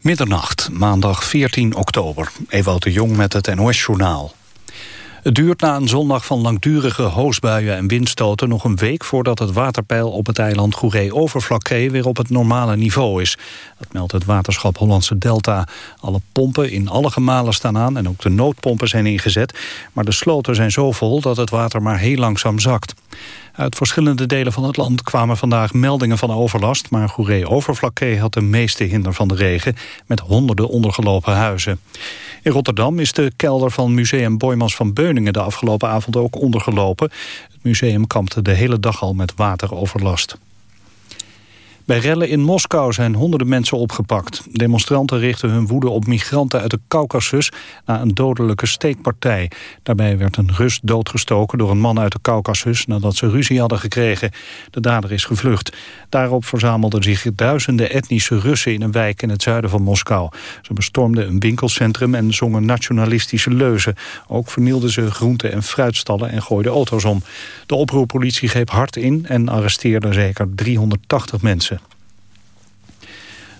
Middernacht, maandag 14 oktober. Ewout de Jong met het NOS-journaal. Het duurt na een zondag van langdurige hoosbuien en windstoten nog een week voordat het waterpeil op het eiland Goeree-Overflakkee weer op het normale niveau is. Dat meldt het waterschap Hollandse Delta. Alle pompen in alle gemalen staan aan en ook de noodpompen zijn ingezet. Maar de sloten zijn zo vol dat het water maar heel langzaam zakt. Uit verschillende delen van het land kwamen vandaag meldingen van overlast... maar Goeree-Overflakkee had de meeste hinder van de regen... met honderden ondergelopen huizen. In Rotterdam is de kelder van museum Boymans van Beuningen... de afgelopen avond ook ondergelopen. Het museum kampte de hele dag al met wateroverlast. Bij rellen in Moskou zijn honderden mensen opgepakt. Demonstranten richten hun woede op migranten uit de Caucasus... na een dodelijke steekpartij. Daarbij werd een Rus doodgestoken door een man uit de Caucasus... nadat ze ruzie hadden gekregen. De dader is gevlucht. Daarop verzamelden zich duizenden etnische Russen... in een wijk in het zuiden van Moskou. Ze bestormden een winkelcentrum en zongen nationalistische leuzen. Ook vernielden ze groente- en fruitstallen en gooiden auto's om. De oproerpolitie greep hard in en arresteerde zeker 380 mensen.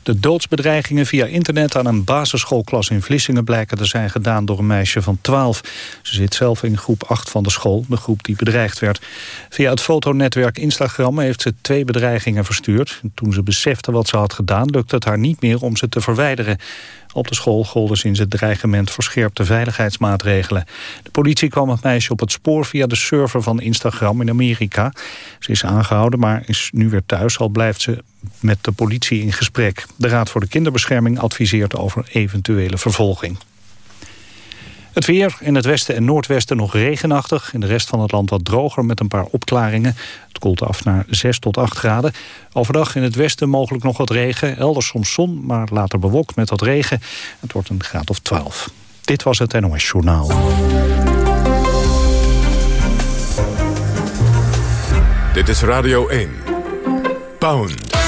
De doodsbedreigingen via internet aan een basisschoolklas in Vlissingen blijken te zijn gedaan door een meisje van 12. Ze zit zelf in groep 8 van de school, de groep die bedreigd werd. Via het fotonetwerk Instagram heeft ze twee bedreigingen verstuurd. Toen ze besefte wat ze had gedaan, lukte het haar niet meer om ze te verwijderen. Op de school golden sinds het dreigement verscherpte veiligheidsmaatregelen. De politie kwam het meisje op het spoor via de server van Instagram in Amerika. Ze is aangehouden, maar is nu weer thuis, al blijft ze met de politie in gesprek. De Raad voor de Kinderbescherming adviseert over eventuele vervolging. Het weer in het westen en noordwesten nog regenachtig. In de rest van het land wat droger met een paar opklaringen. Het koelt af naar 6 tot 8 graden. Overdag in het westen mogelijk nog wat regen. Elders soms zon, maar later bewolkt met wat regen. Het wordt een graad of 12. Dit was het NOS Journaal. Dit is Radio 1. Pound.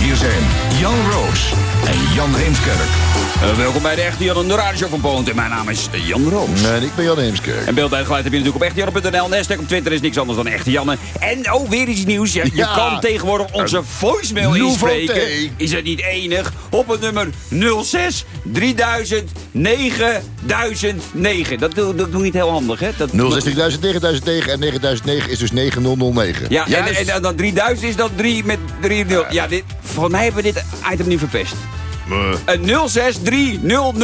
Hier zijn Jan Roos en Jan Heemskerk. Uh, welkom bij de Echte Jan, de radio van Poont. En mijn naam is Jan Roos. En ik ben Jan Heemskerk. En beeld bij het geluid heb je natuurlijk op echtejanne.nl. Nestek op Twitter is niks anders dan Echte Janne. En oh, weer iets nieuws. Je, ja. je kan tegenwoordig onze voicemail inspreken. Is het niet enig? Op het nummer 06 3000 9009. Dat doe, dat doe niet heel handig, hè? Dat, 06000 9009 en 9009 is dus 9009. Ja, en, en, dan 3000 is dat 3 met 3 0. Ja, dit, volgens mij hebben we dit item nu verpest. Een 063 000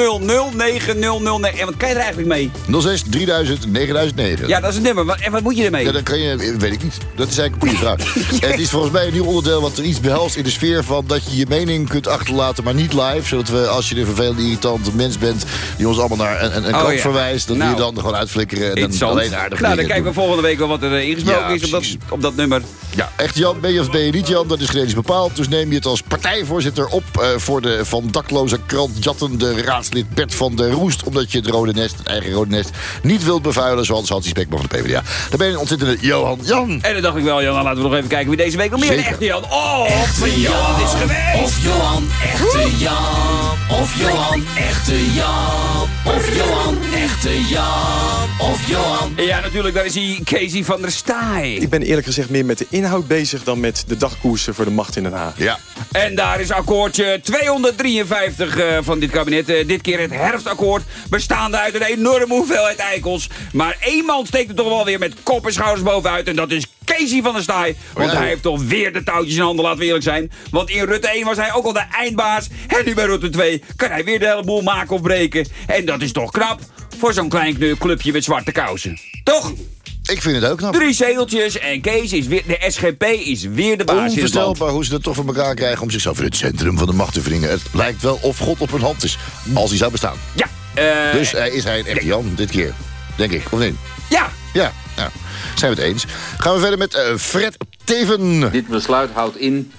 En wat kan je er eigenlijk mee? 06 3000 9009. Ja, dat is het nummer. En wat moet je ermee? Ja, dan kan je, weet ik niet. Dat is eigenlijk een goede vraag. Het is volgens mij een nieuw onderdeel wat er iets behelst in de sfeer van dat je je mening kunt achterlaten, maar niet live. Zodat we, als je een vervelende, irritante mens bent, die ons allemaal naar een, een, een oh, verwijst, dat nou, we je dan gewoon uitflikkeren en dan alleen aardig Nou, dan kijken we volgende week wel wat er eh, ingesproken is op dat, op dat nummer. Ja, echt Jan, ben je of ben je niet Jan? Dat is genetisch bepaald. Dus neem je het als partijvoorzitter op uh, voor de van dakloze krant jattende raadslid Bert van der Roest... omdat je het rode nest, het eigen rode nest, niet wilt bevuilen... zoals Hansi Spekman van de PvdA. Dan ben je een ontzettende Johan Jan. En dan dacht ik wel, Jan, laten we nog even kijken wie deze week nog meer Zeker. echte Jan... Oh, echte Jan is geweest! Of Johan, echte Jan. Of Johan, echte Jan. Of Johan, echte Jan. Of Johan. Ja, natuurlijk, daar is hij, Casey van der Staaij. Ik ben eerlijk gezegd meer met de inhoud bezig... dan met de dagkoersen voor de macht in Den Haag. Ja. En daar is akkoordje 253 uh, van dit kabinet. Uh, dit keer het herfstakkoord, bestaande uit een enorme hoeveelheid eikels. Maar één man steekt er toch wel weer met kop en schouders bovenuit... en dat is Casey van der Staaij. Want hij heeft toch weer de touwtjes in handen, laten we eerlijk zijn. Want in Rutte 1 was hij ook al de eindbaas. En nu bij Rutte 2 kan hij weer de hele boel maken of breken. En dat is toch knap voor zo'n klein clubje met zwarte kousen. Toch? Ik vind het ook knap. Drie zegeltjes en Kees is weer, de SGP is weer de baas Onvoorstelbaar hoe ze het toch voor elkaar krijgen om zichzelf in het centrum van de macht te wringen. Het lijkt wel of God op hun hand is, als hij zou bestaan. Ja. Uh, dus uh, is hij een echte Jan dit keer, denk ik, of niet? Ja. Ja, nou, zijn we het eens. Gaan we verder met uh, Fred Teven. Dit besluit houdt in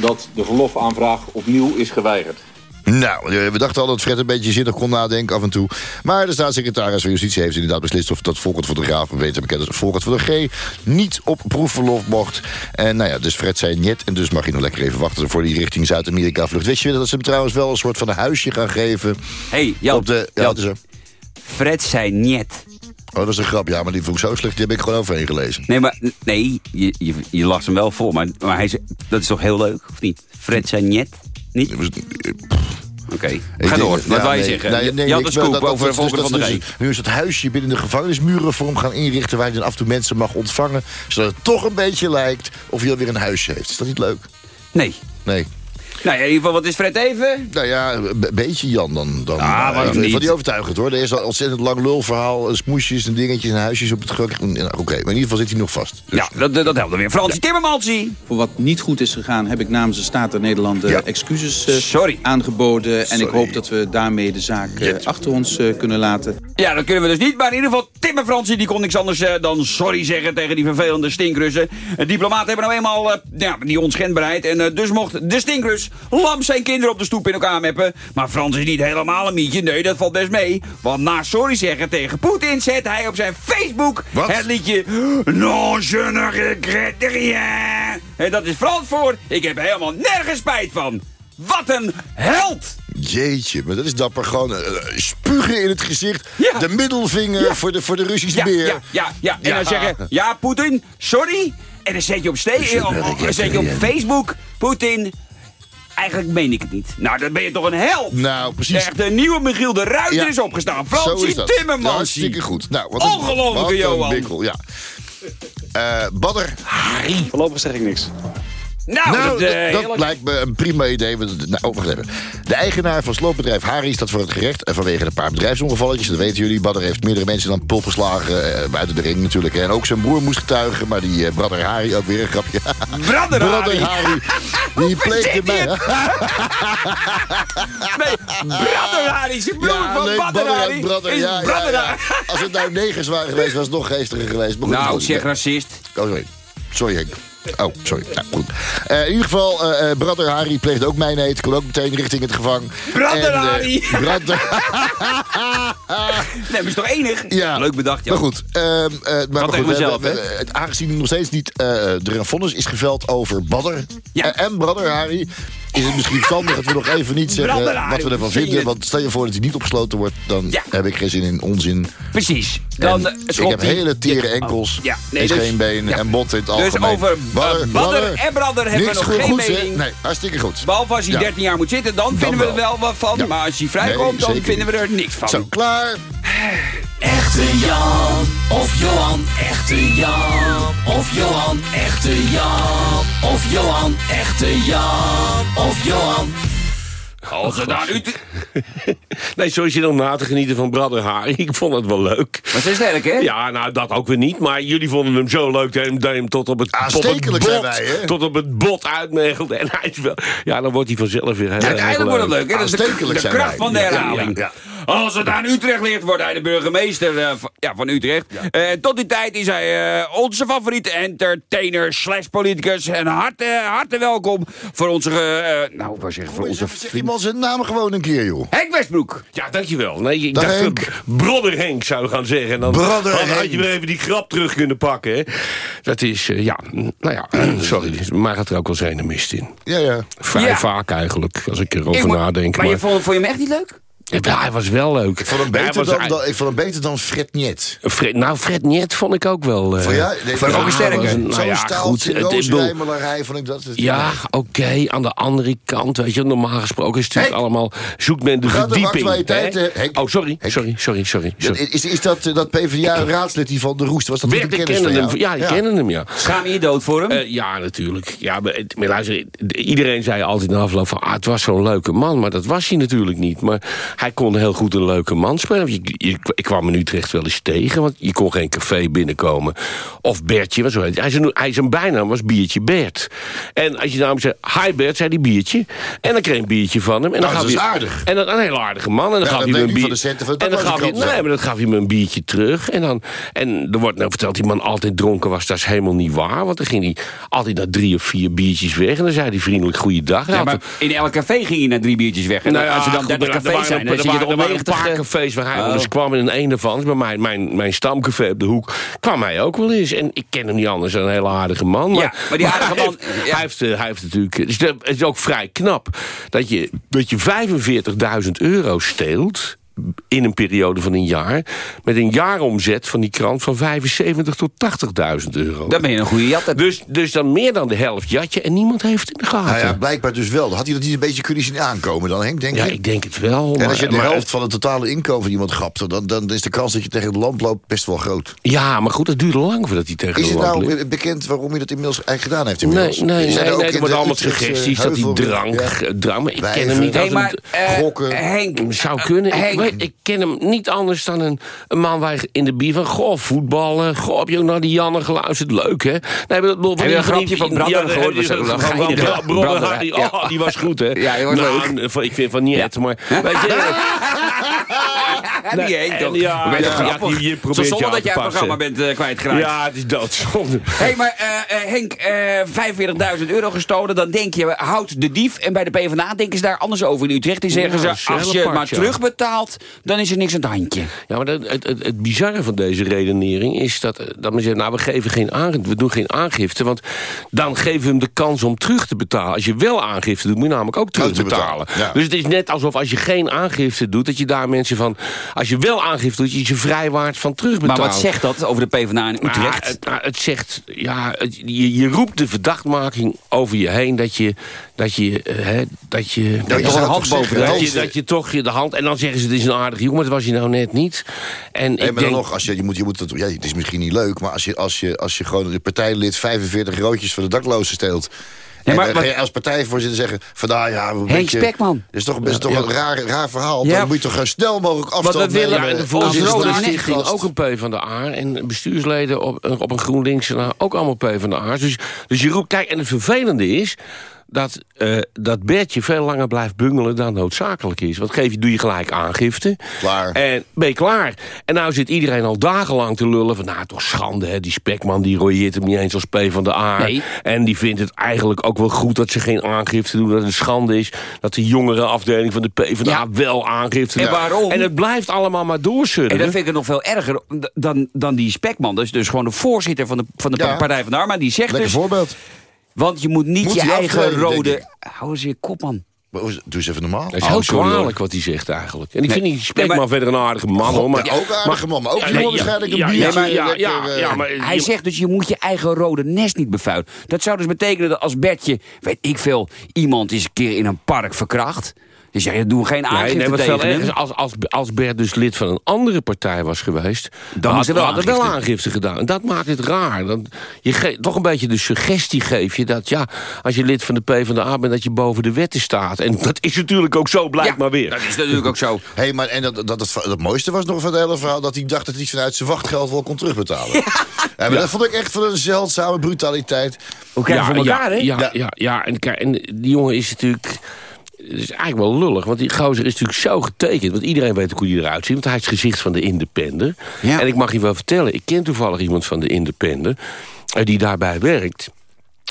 dat de verlofaanvraag opnieuw is geweigerd. Nou, eh, we dachten al dat Fred een beetje zinnig kon nadenken af en toe. Maar de staatssecretaris van Justitie heeft inderdaad beslist... of dat Volkert Fotograaf, beter bekend als Volkert van de G... niet op proefverlof mocht. En nou ja, dus Fred zei niet. En dus mag je nog lekker even wachten voor die richting Zuid-Amerika vlucht. Wist je dat ze hem trouwens wel een soort van een huisje gaan geven? hey, op de, ja, eh, Fred zei niet. oh, dat was een grap. Ja, maar die vond ik zo slecht. Die heb ik gewoon overheen gelezen. Nee, maar nee, je, je, je las hem wel voor. Maar, maar hij zei, dat is toch heel leuk, of niet? Fred zei niet? Niet? Oké, Ik ga door. Wat ja, je nee, zeggen? nee, nee, je had ik een wil scoop dat- over dat- Volker dat- van der. Nu is het huisje binnen de gevangenismuren voor hem gaan inrichten... waar hij dan af en toe mensen mag ontvangen. Zodat het toch een beetje lijkt of hij alweer een huisje heeft. Is dat niet leuk? Nee. Nee. Nou ja, in ieder geval, wat is Fred even? Nou ja, een be- beetje Jan dan. dan Ah, eh, waarom ik niet? vond die overtuigend hoor. Er is al ontzettend lang lulverhaal. eh, Smoesjes en dingetjes en huisjes op het geluk. Nou, Oké, maar in ieder geval zit hij nog vast. Dus- Ja, dat, dat helpt weer. Fransie Timmermansie. Voor wat niet goed is gegaan, heb ik namens de Staat der Nederlanden Ja. excuses eh, Sorry. aangeboden. En ik hoop dat we daarmee de zaak eh, achter ons eh, kunnen laten. Ja, dat kunnen we dus niet. Maar in ieder geval, Tim en Fransie die kon niks anders eh, dan sorry zeggen tegen die vervelende stinkrussen. Diplomaten hebben nou eenmaal eh, ja, die onschendbaarheid. En eh, dus mocht de stinkrus lam zijn kinderen op de stoep in elkaar meppen. Maar Frans is niet helemaal een mietje. Nee, dat valt best mee. Want na sorry zeggen tegen Poetin zet hij op zijn Facebook Wat? het liedje Non, je ne regrette rien. En dat is Frans voor. Ik heb helemaal nergens spijt van. Wat een held! Jeetje, maar dat is dapper. Gewoon eh, spugen in het gezicht. Ja. De middelvinger Ja. voor, de, voor de Russische Ja, beer. ja, ja, ja. En dan zeggen, ja, Poetin, sorry. En dan zet je op, ste- Je op, zet je op. Facebook, Poetin. Eigenlijk meen ik het niet. Nou, dan ben je toch een held. Nou, precies. Echt, de nieuwe Michiel de Ruiter Ja. is opgestaan. Zo is Fransie dat. Timmermans. Hartstikke goed. Nou, wat een- Ongelofelijke wat een Johan. bikkel, ja. Eh, Badder, Voorlopig zeg ik niks. Nou, nou, dat, eh, dat heerlijk. lijkt me een prima idee. Nou, oh, wacht even. De eigenaar van sloopbedrijf Harry staat voor het gerecht... eh, vanwege een paar bedrijfsongevalletjes. Dat weten jullie. Badder heeft meerdere mensen dan pulp geslagen. eh, buiten de ring natuurlijk. En ook zijn broer moest getuigen. Maar die eh brother Harry, ook weer een grapje. Brother brother Harry. Harry. Die pleegde mij. Nee, Brother Harry. Zijn broer Ja, van nee, Brother Harry brother, is ja, ja, Brother ja. Harry. Als het nou negers waren geweest, was het nog geestiger geweest. Maar goed, Nou, goed. zeg racist. Oh, sorry. Sorry, Henk. Oh, sorry. Nou, goed. Eh, in ieder geval, eh, brother Harry pleegde ook mijn eet. Kon ook meteen richting het gevang. Brother En, eh, Harry. brother- Nee, maar is toch enig? ja. Leuk bedacht, joh. Maar goed, ehm, eh, maar, maar goed mezelf, hè? aangezien nog steeds niet er een vonnis is geveld over Badder Ja. en brother Harry... is het misschien verstandig dat we nog even niet zeggen wat we ervan vinden. Want stel je voor dat hij niet opgesloten wordt... dan Ja. heb ik geen zin in onzin. Precies. Dan, ik heb hele tere Ja, enkels, oh, ja, nee, dus- geen benen ja. en botten in het Dus algemeen. over Badder, eh, Badder en Brother hebben we niks nog goed- geen goeds, mening. Nee, hartstikke goed. Behalve als hij Ja. 13 jaar moet zitten, dan, vinden we er wel. wat van. Ja. Maar als hij vrijkomt, Nee, dan zeker vinden we er niks van. Zo, klaar. Echte Jan of Johan, echte Jan of Johan, echte Jan of Johan, echte Jan of Johan. Als het aan u... Nee, zo is je dan na te genieten van Brother Harry. Ik vond het wel leuk. Maar ze is sterk, hè? Ja, nou, dat ook weer niet. Maar jullie vonden hem zo leuk dat je hem- tot op het, tot het bot, zijn wij, hè? tot op het bot uitmegelde. En hij is wel... Ja, dan wordt hij vanzelf weer Ja, uiteindelijk wordt het leuk. hè? Dat is de, de kracht wij. van de Ja, ja, herhaling. ja, Als het aan Utrecht ligt, wordt hij de burgemeester eh, van, ja, van Utrecht. Eh, tot die tijd is hij eh, onze favoriete entertainer slash politicus. En harte, harte welkom voor onze... eh, nou, wat zeg ik, voor onze vriend... iemand zijn naam gewoon een keer, joh. Henk Westbroek. Ja, dankjewel. Nee, ik Dag, dacht Henk. dat Brother Henk zou gaan zeggen. En dan, Brother dan had je weer even die grap terug kunnen pakken. Hè. Dat is, ja, nou ja, sorry. Maar gaat er ook wel zijn een mist in. Ja, ja. Vrij Ja. vaak eigenlijk, als ik erover Ik nadenk. Maar, Maar, je vond, vond je hem echt niet leuk? Ja, hij was wel leuk. Ik vond hem Hij beter, was dan, dan, ik vond hem beter dan Fred Niet. Fred, nou, Fred Niet vond ik ook wel... eh, Vond jij? Nee, vond ik ook een sterke. nou Zo'n ja, goed. staaltje, het- roosrijmelarij vond ik dat. Ja, oké. Aan de andere kant, weet je, normaal gesproken is het natuurlijk allemaal... Zoekt men de verdieping. Henk? Oh, sorry, Henk? sorry, sorry, sorry. Is, is dat, eh, dat PvdA-raadslid die van de Roest? Was dat Werd, ik kennis kennen hem, ja, ik kennen hem, ja. Schaam je dood voor hem? Eh, ja, natuurlijk. Ja, maar, maar luister, iedereen zei altijd na afloop van... Ah, het was zo'n leuke man, maar dat was hij natuurlijk niet. Maar hij kon heel goed een leuke man spelen. Je, je- ik kwam in Utrecht wel eens tegen, want je kon geen café binnenkomen. Of Bertje, wat zo heet hij. Zijn, hij zijn bijnaam was Biertje Bert. En als je namelijk zei, hi Bert, zei hij biertje. En dan kreeg je een biertje van hem. En dan Nou, gaf dat is hij- aardig. En dan een heel aardige man. En dan Ja, gaf hij me een u bier. van de centen van de en dan gaf hij, nee, maar dan gaf hij me een biertje terug. En dan, en er wordt nou verteld, die man altijd dronken was. Dat is helemaal niet waar. Want dan ging hij altijd naar drie of vier biertjes weg. En dan zei hij vriendelijk goeiedag. Hij Ja, maar in elk café ging je naar drie biertjes weg. En nou ja, als er dan goed, 30 er- er cafés zijn, er waren- er waren een 90... paar eh, cafés waar hij Oh. eens kwam. En in een daarvan, bij mijn, mijn, mijn stamcafé op de hoek, kwam hij ook wel eens. En ik ken hem niet anders dan een hele aardige man. Maar, Ja, maar die aardige man, heeft- ja. Hij, heeft, eh, hij heeft natuurlijk... Het is, het is ook vrij knap dat je, dat je 45.000 euro steelt in een periode van een jaar... met een jaaromzet van die krant van 75 tot 80.000 euro. Dan ben je een goede jatter. Dus, dus dan meer dan de helft jatje en niemand heeft het in de gaten. Nou ja, blijkbaar dus wel. Had hij dat niet een beetje kunnen zien aankomen dan, Henk, denk Ja, je? ik denk het wel. en als je maar- de maar- helft van het totale inkomen van iemand grapt... Dan, dan is de kans dat je tegen het land loopt best wel groot. Ja, maar goed, het duurde lang voordat hij tegen Is de het lamp nou bekend waarom hij dat inmiddels eigenlijk gedaan heeft? Nee, Inmiddels? nee, nee, Zijn er ook nee, de allemaal suggesties dat hij heuvel- drank, Ja. drank, maar ik ken hem niet als maar een... eh, gokken. Henk, Zou kunnen. Ik, Henk. Ik ken hem niet anders dan een, een man waar in de bier van... Goh, voetballen. Goh, heb je ook naar die Janne geluisterd? Leuk, hè? Nee, maar dat, Heb je een grapje van Brander gehoord? Die, Dat was goed, hè? Ja, nou, Ik vind van niet, maar... Weet je, Ja, die Henk en toch? ja, ja, die- Zo zonder dat jij het programma bent eh, kwijtgeraakt. ja, het is doodzonde. Hé, hey, maar eh, eh, Henk, eh 45.000 euro gestolen, dan denk je, houd de dief. En bij de PvdA denken ze daar anders over in Utrecht. Die zeggen Ja, ze, als je apart, maar terugbetaalt, dan is er niks aan het handje. Ja, maar dat- het, het, het bizarre van deze redenering is dat, dat men zegt... nou, we, geven geen aangifte, we doen geen aangifte, want dan geven we hem de kans om terug te betalen. Als je wel aangifte doet, moet je namelijk ook terugbetalen. ja. Dus het is net alsof als je geen aangifte doet... dat je daar mensen van... als je wel aangifte doet, je je vrijwaart van Maar terugbetalen. wat zegt dat over de PvdA in Maar Utrecht? het, nou, het zegt, ja, het- je, je roept de verdachtmaking over je heen dat je, dat je, eh, hè, dat je, toch je een hand boven de dat, je, dat je toch je de hand... En dan zeggen ze, het is een aardig jongen, maar dat was hij nou net niet. En Nee, ik maar dan denk, nog, als je, je moet, je moet het, ja, het is misschien niet leuk... maar als je, als je, als je gewoon een partijlid 45 roodjes van de daklozen steelt... Nee, maar en dan wat- ga je als partijvoorzitter zeggen... van nou ja, een Henk beetje- Spekman. Dat is toch, best toch een raar, raar verhaal. Ja. Dan moet je toch zo snel mogelijk afstand we willen- nemen. De voorzitter ook een P van de A. En bestuursleden op, op een GroenLinks ook allemaal P van de A. Dus, dus je roept, kijk, en het vervelende is... Dat, eh, dat Bertje veel langer blijft bungelen dan noodzakelijk is. Want geef je, doe je gelijk aangifte. Klaar. En ben je klaar. En nou zit iedereen al dagenlang te lullen van... nou, toch schande, hè. Die spekman die royeert hem niet eens als P van de A. Nee. En die vindt het eigenlijk ook wel goed dat ze geen aangifte doen. Dat het een schande is dat de jongere afdeling van de P van de Ja. A wel aangifte En doet. waarom? En het blijft allemaal maar En doorsudderen. dat vind ik het nog veel erger dan, dan die spekman. Dus, dus gewoon de voorzitter van de, van de Ja. Partij van de Arbeid. Die zegt Lekker dus, voorbeeld. Want je moet niet Moet je eigen rode... Hou eens je kop, man. Doe eens even normaal. Het is Oh, heel hoor. kwalijk wat hij zegt eigenlijk. En ik Nee. vind die Spekman Nee, maar- verder een aardige man, hoor. Maar, Ja, ook aardige man, maar ook Ja, waarschijnlijk een ja, maar, lekker, ja, maar Hij je- zegt dus, je moet je eigen rode nest niet bevuilen. Dat zou dus betekenen dat als Bertje, weet ik veel... iemand is een keer in een park verkracht... Dus ja, doen we geen aangifte nee, tegen hem. als, als, als Bert dus lid van een andere partij was geweest... dan had wel wel, wel aangifte. gedaan. En dat maakt het raar. Dan, je ge- toch een beetje de suggestie geef je dat... ja, als je lid van de PvdA bent, dat je boven de wetten staat. En dat is natuurlijk ook zo, blijkt Ja, maar weer. Dat is natuurlijk ook zo. Hey, maar en dat, dat, dat, het mooiste was nog van het hele verhaal... dat hij dacht dat hij vanuit zijn wachtgeld wel kon terugbetalen. Ja. maar Dat vond ik echt van een zeldzame brutaliteit. Hoe krijgen we voor elkaar, ja, hè? Ja, Ja. ja. ja, En, kijk, en die jongen is natuurlijk... Het is eigenlijk wel lullig, want die gozer is natuurlijk zo getekend. Want iedereen weet ook hoe hij eruit ziet. Want hij is het gezicht van de Independer. Ja. En ik mag je wel vertellen, ik ken toevallig iemand van de Independer... eh, die daarbij werkt.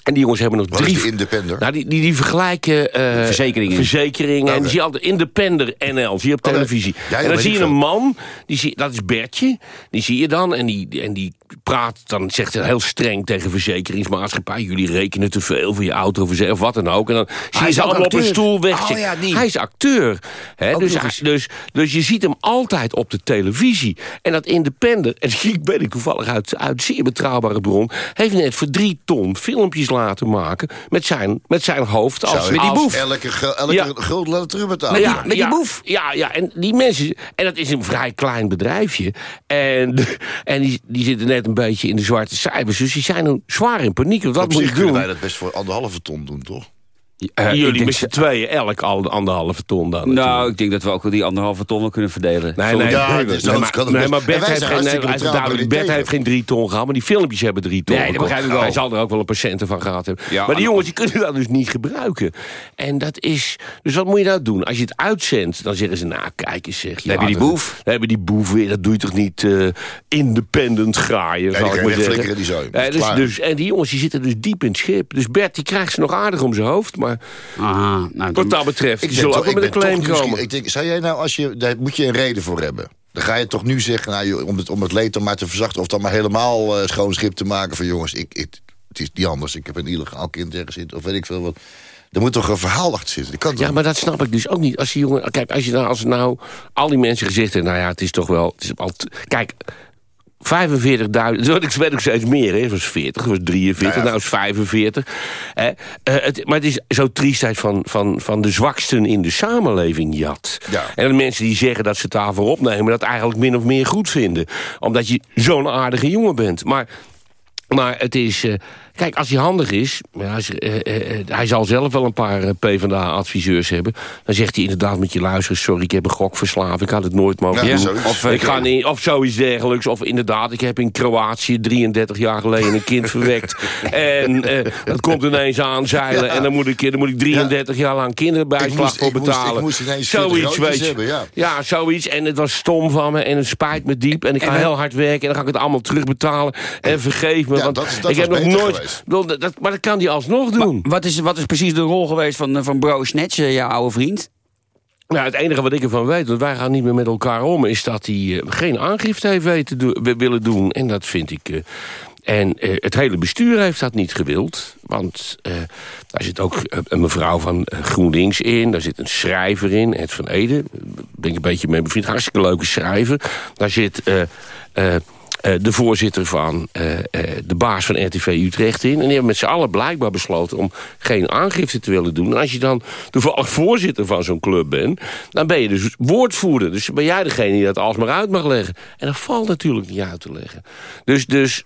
En die jongens hebben nog Wat is drie... de Independer? Nou, die, die, die vergelijken... eh, Verzekeringen. Verzekeringen. En Oké. die zie je altijd Independer NL, zie je op Oké. televisie. Ja, en dan zie je een man, die zie, dat is Bertje. Die zie je dan en die, en die praat, dan zegt hij heel streng tegen verzekeringsmaatschappij... jullie rekenen te veel voor je autoverzekering of wat dan ook. En dan zie je ze op een stoel weg. Oh ja, die. Hij is acteur. Hè? Dus, dus, dus je ziet hem altijd op de televisie. En dat Independer, en ik weet ik toevallig uit, uit zeer betrouwbare bron... heeft net voor drie ton filmpjes laten maken met zijn, met zijn hoofd als, Zou je als boef. Elke, elke Ja. guld laten terugbetalen. ja, met die ja, boef. Ja, ja, en die mensen... En dat is een vrij klein bedrijfje. En, en die, die zitten net een beetje in de zwarte cijfers. Dus die zijn zwaar in paniek. Wat moet je doen? wij dat best voor anderhalve ton doen, toch? Ik Jullie met z'n tweeën elk al anderhalve ton dan. Nou, natuurlijk. ik denk dat we ook wel die anderhalve ton wel kunnen verdelen. Nee, nee, Ja, nee, dus nee, dat maar, kan nee, maar Bert heeft geen, nee, Bert heeft geen drie ton gehad, maar die filmpjes hebben drie ton. Nee, dat begrijp ik wel. Hij zal er ook wel een patiënten van gehad hebben. Ja, maar die en- jongens die kunnen dat dus niet gebruiken. En dat is... Dus wat moet je nou doen? Als je het uitzendt, dan zeggen ze, nou kijk eens zeg. Dan heb je die boef. Dan hebben die boef weer. Dat doe je toch niet eh, independent graaien, zal ik maar zeggen. wegflikkeren, die zooi. Eh, dus, dus, en die jongens die zitten dus diep in het schip. Dus Bert die krijgt ze nog aardig om zijn hoofd. Maar Aha, nou, wat dat betreft, die Ik zullen ben ook wel met een claim komen. Ik denk, zou jij nou, als je, daar moet je een reden voor hebben. Dan ga je toch nu zeggen, nou, om, het, om het leed dan maar te verzachten... of dan maar helemaal eh, schoon schip te maken van... jongens, ik, ik, het is niet anders. Ik heb een illegaal kind ergens zitten, of weet ik veel wat. Er moet toch een verhaal achter zitten. Dat kan Ja, maar dat snap ik dus ook niet. Als die jongen, kijk, als je nou, als nou al die mensen gezegd hebben, nou ja, het is toch wel. Het is al kijk, 45.000, zo ik weet ook steeds meer, hè. Het was 40, het was 43, Ja, ja. nou is 45. Hè. Eh, het, maar het is zo triestheid van, van, van de zwaksten in de samenleving, Jat. Ja. En de mensen die zeggen dat ze daarvoor opnemen, dat eigenlijk min of meer goed vinden. Omdat je zo'n aardige jongen bent. Maar maar het is... eh, kijk, als hij handig is... als, eh, eh, eh, hij zal zelf wel een paar PvdA-adviseurs hebben. Dan zegt hij inderdaad met je luisteren... sorry, ik heb een gokverslaafd. Ik had het nooit mogen Ja, doen. zoiets. Of, ik ga niet, of zoiets dergelijks. Of inderdaad, ik heb in Kroatië 33 jaar geleden een kind verwekt. En eh, dat komt ineens aanzeilen. En dan moet, ik, dan moet ik 33 jaar lang kinderbijslag voor ik moest- betalen. ik moest ineens 40 zoiets, weet je. hebben, ja. Ja, zoiets. En het was stom van me. En het spijt me diep. En ik ga En- heel hard werken. En dan ga ik het allemaal terugbetalen. En vergeef me. Ja, want dat is- dat ik heb nog nooit... geweest. Bedoel, dat, maar dat kan hij alsnog doen. Wat is, wat is precies de rol geweest van, eh, van Bro Snatch, eh, jouw oude vriend? Nou, het enige wat ik ervan weet, want wij gaan niet meer met elkaar om... is dat hij eh, geen aangifte heeft weten do- wi- willen doen. En dat vind ik... en het hele bestuur heeft dat niet gewild. Want daar zit ook een mevrouw van GroenLinks in. Daar zit een schrijver in, Ed van Ede. Daar ben ik een beetje mee bevriend. Hartstikke leuke schrijver. Daar zit... eh, de voorzitter van eh, eh, de baas van RTV Utrecht in. En die hebben met z'n allen blijkbaar besloten om geen aangifte te willen doen. En als je dan toevallig voorzitter van zo'n club bent... dan ben je dus woordvoerder. Dus ben jij degene die dat alsmaar uit mag leggen. En dat valt natuurlijk niet uit te leggen. Dus, dus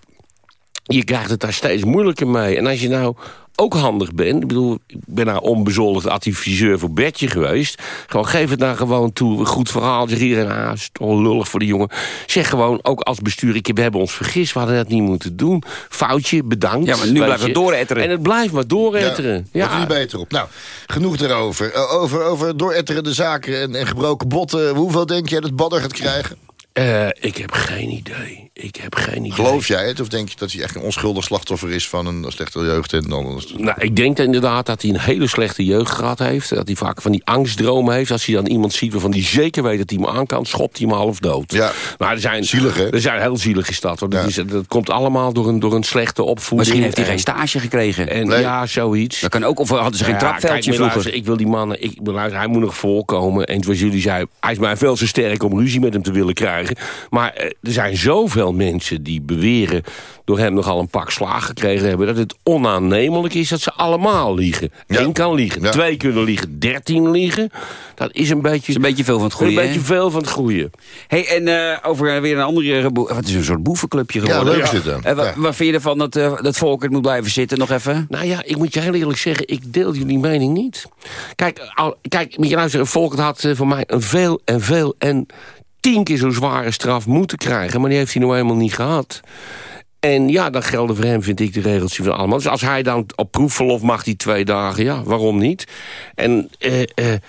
je krijgt het daar steeds moeilijker mee. En als je nou ook handig bent... ik bedoel, ik ben nou onbezoldigd adviseur voor Bertje geweest... gewoon geef het nou gewoon toe, een goed verhaal. Zeg iedereen, ah, is toch lullig voor de jongen. Zeg gewoon, ook als bestuur, ik, we hebben ons vergist... we hadden dat niet moeten doen. Foutje, bedankt. Ja, maar nu blijft het dooretteren. En het blijft maar dooretteren. Ja, er niet beter op. Nou, genoeg daarover. Eh, over, over dooretterende zaken en, en gebroken botten. Hoeveel denk jij dat Badder gaat krijgen? Eh, ik heb geen idee. Ik heb geen idee. Geloof jij het? Of denk je dat hij echt een onschuldig slachtoffer is van een slechte jeugd? En dan... Nou, ik denk inderdaad dat hij een hele slechte jeugd gehad heeft. Dat hij vaak van die angstdromen heeft. Als hij dan iemand ziet waarvan hij zeker weet dat hij hem aan kan... schopt hij hem half dood. Ja. Maar er zijn, Zielig, hè? Er zijn heel zielig is dat. Ja. dat, is, dat komt allemaal door een, door een slechte opvoeding. Misschien heeft hij En- geen stage gekregen. En, Nee. Ja, zoiets. dat kan ook, of hadden ze geen ja, trapveldje kijk, vroeger. ik wil die mannen, ik, wil luister, hij moet nog voorkomen. En zoals jullie zeiden, hij is mij veel te sterk om ruzie met hem te willen krijgen. Maar eh, er zijn zoveel mensen die beweren door hem nogal een pak slaag gekregen hebben... dat het onaannemelijk is dat ze allemaal liegen. Ja. Eén kan liegen, Ja. twee kunnen liegen, dertien liegen. Dat is een beetje, is een beetje veel van het goede. een beetje veel van het goede. Hey, en eh, over weer een andere... Wat is een soort boevenclubje geworden? leuk is dit dan. Eh, Ja. Waar vind je ervan dat, eh, dat Volkert moet blijven zitten nog even? Nou ja, ik moet je heel eerlijk zeggen, ik deel jullie mening niet. Kijk, al, kijk moet je luisteren, Volkert had eh, voor mij een veel en veel en tien keer zo zware straf moeten krijgen. Maar die heeft hij nou helemaal niet gehad. En ja, dan gelden voor hem, vind ik, de regels van allemaal. Dus als hij dan op proefverlof mag die twee dagen, ja, waarom niet? En eh, eh,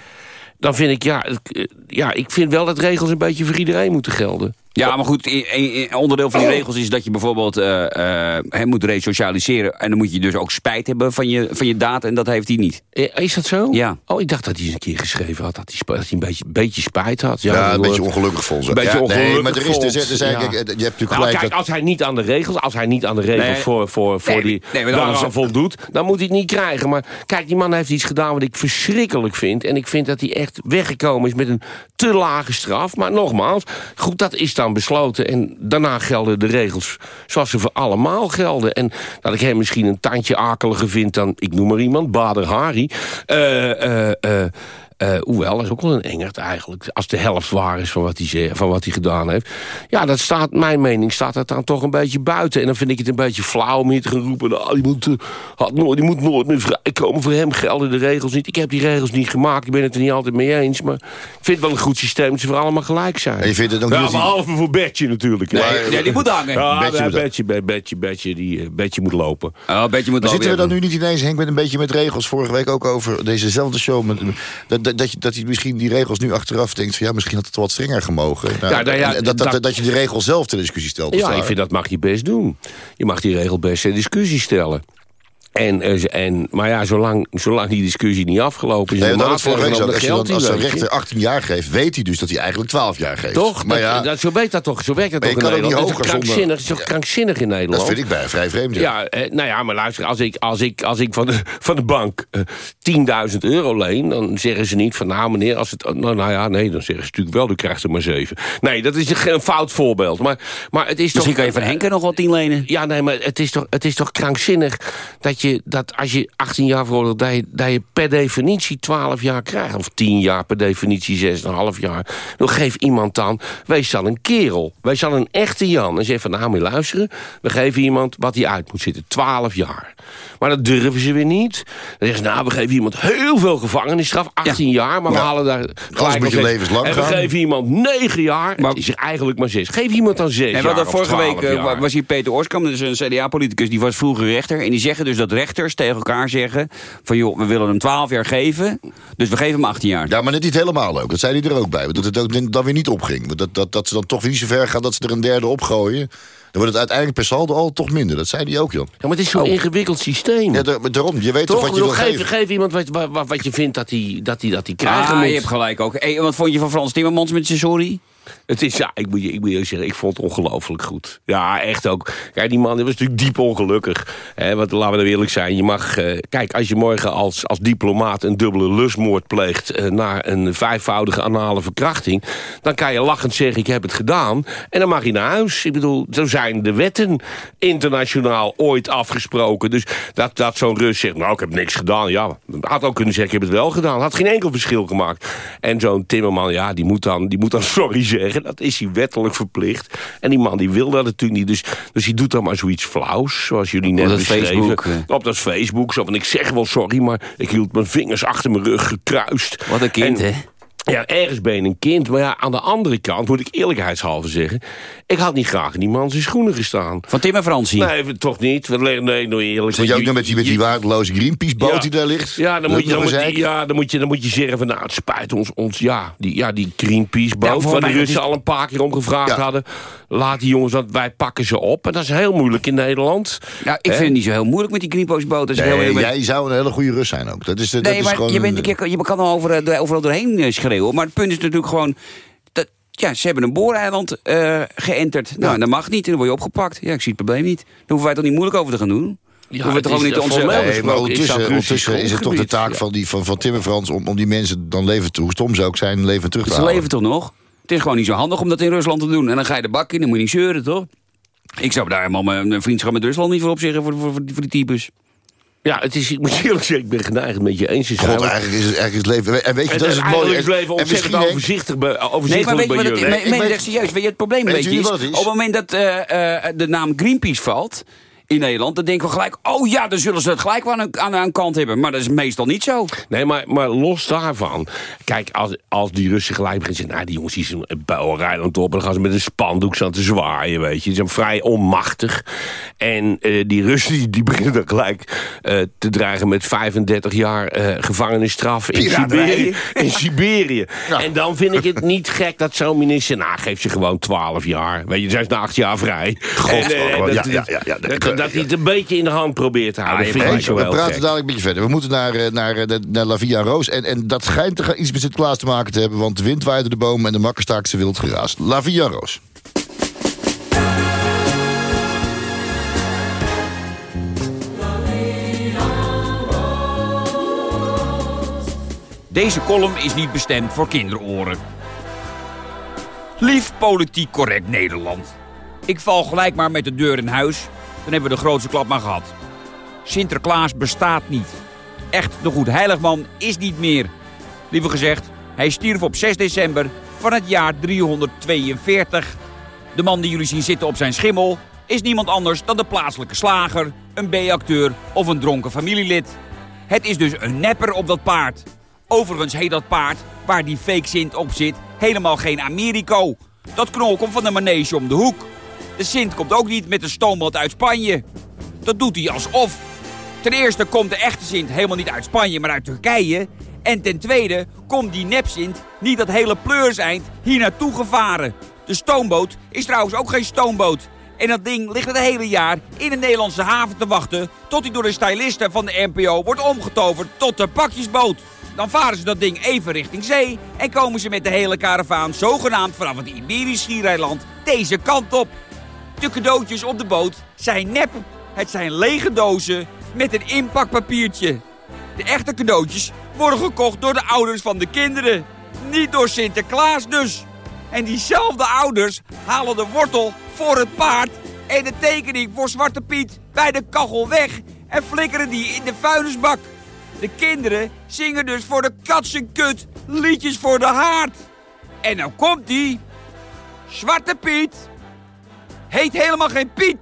dan vind ik, ja, eh, ja, ik vind wel dat regels een beetje voor iedereen moeten gelden. Ja, maar goed, i- onderdeel van die regels is dat je bijvoorbeeld eh, eh, hem moet resocialiseren. En dan moet je dus ook spijt hebben van je, van je daad. En dat heeft hij niet. Eh, Is dat zo? Ja. Oh, ik dacht dat hij eens een keer geschreven had dat hij, sp- dat hij een beetje, beetje spijt had. Ja, een beetje ongelukkig vol zijn. Een beetje ja, ongelukkig Nee, maar er is, er is eigenlijk, Ja. je hebt natuurlijk Nou, gelijk kijk, dat... als hij niet aan de regels, als hij niet aan de regels Nee. voor, voor, voor Nee, die nee, maar dan voldoet, dan moet hij het niet krijgen. Maar kijk, die man heeft iets gedaan wat ik verschrikkelijk vind. En ik vind dat hij echt weggekomen is met een te lage straf. Maar nogmaals, goed, dat is dan besloten. En daarna gelden de regels zoals ze voor allemaal gelden. En dat ik hem misschien een tandje akeliger vind dan, ik noem maar iemand, Bader Hari. Eh, eh, eh, hoewel, dat is ook wel een engert eigenlijk. Als de helft waar is van wat hij, van wat hij gedaan heeft. Ja, dat staat, mijn mening staat dat dan toch een beetje buiten. En dan vind ik het een beetje flauw om hier te gaan roepen... Nou, die, moet, eh, had nooit, die moet nooit meer komen voor hem gelden de regels niet. Ik heb die regels niet gemaakt, ik ben het er niet altijd mee eens. Maar ik vind het wel een goed systeem dat ze voor allemaal gelijk zijn. En je vindt het ook ja, niet die- behalve voor Betje natuurlijk. hè. Nee, nee, die moet hangen. Ja, Betje Betje, moet- Betje, Betje, Betje, Betje, die, eh, Betje moet lopen. Oh, moet Maar zitten we dan nu niet ineens, Henk, met een beetje met regels? Vorige week ook over dezezelfde show. Met, dat, dat, dat, je, dat je misschien die regels nu achteraf denkt... van ja, misschien had het wat strenger gemogen. Nou, Ja, nou ja, dat, dat, dat- dat je de regels zelf ter discussie stelt. Ja, ik vind dat mag je best doen. Je mag die regel best in discussie stellen. En, eh, ze- en, maar ja, zolang, zolang die discussie niet afgelopen is... Nee, dat Als, je dan, als een weet je. rechter 18 jaar geeft, weet hij dus dat hij eigenlijk 12 jaar geeft. Toch? Maar dat, ja, dat, zo werkt dat toch? Zo werkt dat toch in kan ook niet Nederland? Dat is toch hoger zonder- krankzinnig? Dat is toch krankzinnig in Nederland? dat vind ik bij vrij vreemd. ja. Ja, eh, nou ja, maar luister, als ik, als ik, als ik van, de, van de bank eh, 10.000 euro leen... dan zeggen ze niet van, nou meneer, als het... Nou, nou ja, nee, dan zeggen ze natuurlijk wel, u krijgt er maar 7. Nee, dat is een, een fout voorbeeld. Maar, maar het is Misschien toch... kan je van Henk nog wel tien lenen. Ja, nee, maar het is toch, het is toch krankzinnig dat je dat als je 18 jaar veroordeelt, dat je, dat je per definitie 12 jaar krijgt. Of 10 jaar per definitie 6,5 jaar. Dan geef iemand dan, wees dan een kerel. Wees dan een echte Jan. En zeg van, nou moet luisteren. We geven iemand wat hij uit moet zitten. 12 jaar. Maar dat durven ze weer niet. Dan zeggen ze, nou, we geven iemand heel veel gevangenisstraf. 18 jaar, maar we halen daar gelijk moet je levenslang En we gaan. geven iemand 9 jaar. Maar- het is eigenlijk maar 6. Geef iemand dan 6 En jaar of vorige 12 week eh, jaar. was hier Peter Oskam, dus een CDA-politicus, die was vroeger rechter. En die zeggen dus dat rechters tegen elkaar zeggen van joh, we willen hem 12 jaar geven, dus we geven hem 18 jaar. Ja, maar net niet helemaal ook. Dat zei hij er ook bij. Dat het ook dan weer niet opging. Dat, dat, dat ze dan toch weer niet zo ver gaan dat ze er een derde opgooien. Dan wordt het uiteindelijk per saldo al toch minder. Dat zei hij ook, Jan. Ja, maar het is zo'n ingewikkeld systeem. Ja, daar- daarom. Je weet toch, Toch? wat je wil geef, geven. geef iemand wat, wat, wat je vindt dat hij dat die, dat die krijgen Ah, moet. je hebt gelijk ook. Hey, wat vond je van Frans Timmermans met zijn sorry? Het is, ja, ik moet je, ik moet je zeggen, ik vond het ongelooflijk goed. Ja, echt ook. Kijk, die man die was natuurlijk diep ongelukkig. Hè, want laten we nou eerlijk zijn. Je mag, eh, kijk, als je morgen als, als diplomaat een dubbele lustmoord pleegt... eh, naar een vijfvoudige anale verkrachting... dan kan je lachend zeggen, ik heb het gedaan. En dan mag je naar huis. Ik bedoel, zo zijn de wetten internationaal ooit afgesproken. Dus dat, dat zo'n Rus zegt, nou, ik heb niks gedaan. Ja, had ook kunnen zeggen, ik heb het wel gedaan. Had geen enkel verschil gemaakt. En zo'n Timmerman, ja, die moet, dan, die moet dan sorry zeggen. Dat is hij wettelijk verplicht. En die man die wil dat natuurlijk niet. Dus, dus die doet dan maar zoiets flauws, zoals jullie net Op dat beschreven. Facebook, eh. Op dat Facebook. Zo van, ik zeg wel sorry, maar ik hield mijn vingers achter mijn rug gekruist. Wat een kind, En- hè? Ja, ergens ben je een kind. Maar ja, aan de andere kant moet ik eerlijkheidshalve zeggen... ik had niet graag in die man zijn schoenen gestaan. Van Tim en Fransie. Nee, toch niet. Nee, nee, nou eerlijk. Zit je ook nog met die, met die waardeloze Greenpeace-boot Ja. die daar ligt? Ja, dan Dat moet, je, dan, moet, je- ja dan, moet je, dan moet je zeggen van, nou, het spijt ons, ons ja, die, ja, die Greenpeace-boot... Ja, waar de Russen dat is- al een paar keer om gevraagd Ja. hadden... laat die jongens, want wij pakken ze op. En dat is heel moeilijk in Nederland. Nou, ik vind het niet zo heel moeilijk met die ik heel jij zou een hele goede Rus zijn ook. Dat is, dat Nee, is maar gewoon je, bent, een- keer- je kan er over, eh, overal doorheen eh, Maar het punt is natuurlijk gewoon... Dat, ja, ze hebben een booreiland eh geënterd. Nou, en dat mag niet. En dan word je opgepakt. Ja, ik zie het probleem niet. Daar hoeven wij toch niet moeilijk over te gaan doen? Ja, hoeven we het is niet te formeel ontzeggen? Nee, maar is ondertussen, ondertussen is het toch de taak Ja. van, die, van, van Tim en Frans... Om, om die mensen dan leven te, hoe stom ze ook zijn, leven terug te Ze halen. leven toch nog? Het is gewoon niet zo handig om dat in Rusland te doen. En dan ga je de bak in, dan moet je niet zeuren, toch? Ik zou daar helemaal mijn vriendschap met Rusland niet voor opzeggen voor, voor, voor die types. Ja, het is, ik moet eerlijk zeggen, ik ben geneigd het met je eens zijn. God, eigenlijk is het, eigenlijk is het leven... En weet je, het dat is is het mooie. is het leven En ontzettend Henk, overzichtig, bij- Nee, overzichtelijk maar weet je wat het, serieus. Weet je, het probleem Weet is, is? op het moment dat eh, eh, de naam Greenpeace valt in Nederland, dan denken we gelijk, oh ja, dan zullen ze het gelijk wel aan, een- aan een kant hebben. Maar dat is meestal niet zo. Nee, maar, maar los daarvan. Kijk, als, als die Russen gelijk beginnen zeggen... nou, die jongens die zijn bij Rijnland op... en dan gaan ze met een spandoek staan te zwaaien, weet je. Die zijn vrij onmachtig. En eh, die Russen die, die beginnen dan gelijk eh, te dreigen... met 35 jaar eh, gevangenisstraf in. Siberië. In Siberië. Ja. En dan vind ik het niet gek dat zo'n minister... nou, geef ze gewoon 12 jaar. Weet je, dan zijn ze na acht jaar vrij. God, En, dat- ja, ja, ja, ja. dat- dat- Dat hij het een beetje in de hand probeert te houden. Ah, vind ik zo we praten gek. dadelijk een beetje verder. We moeten naar, eh, naar, eh, de- naar La Via Roos. En, en dat schijnt te gaan, iets met Sinterklaas te maken te hebben... want de wind waaide de bomen en de makker staakte ze wild geraas. La Via Roos. Deze column is niet bestemd voor kinderoren. Lief politiek correct Nederland. Ik val gelijk maar met de deur in huis. Dan hebben we de grootste klap maar gehad. Sinterklaas bestaat niet. Echt, de goed heiligman is niet meer. Liever gezegd, hij stierf op 6 december van het jaar 342. De man die jullie zien zitten op zijn schimmel is niemand anders dan de plaatselijke slager, een B-acteur of een dronken familielid. Het is dus een nepper op dat paard. Overigens heet dat paard, waar die fake Sint op zit, helemaal geen Americo. Dat knol komt van de manege om de hoek. De Sint komt ook niet met een stoomboot uit Spanje. Dat doet hij alsof. Ten eerste komt de echte Sint helemaal niet uit Spanje, maar uit Turkije. En ten tweede komt die nepsint niet dat hele pleurseind hier naartoe gevaren. De stoomboot is trouwens ook geen stoomboot. En dat ding ligt het hele jaar in de Nederlandse haven te wachten... tot hij door de stylisten van de NPO wordt omgetoverd tot de pakjesboot. Dan varen ze dat ding even richting zee... en komen ze met de hele karavaan zogenaamd vanaf het Iberisch schiereiland deze kant op. De cadeautjes op de boot zijn nep. Het zijn lege dozen met een inpakpapiertje. De echte cadeautjes worden gekocht door de ouders van de kinderen. Niet door Sinterklaas dus. En diezelfde ouders halen de wortel voor het paard en de tekening voor Zwarte Piet bij de kachel weg en flikkeren die in de vuilnisbak. De kinderen zingen dus voor de katsenkut liedjes voor de haard. En nou komt die. Zwarte Piet heet helemaal geen Piet.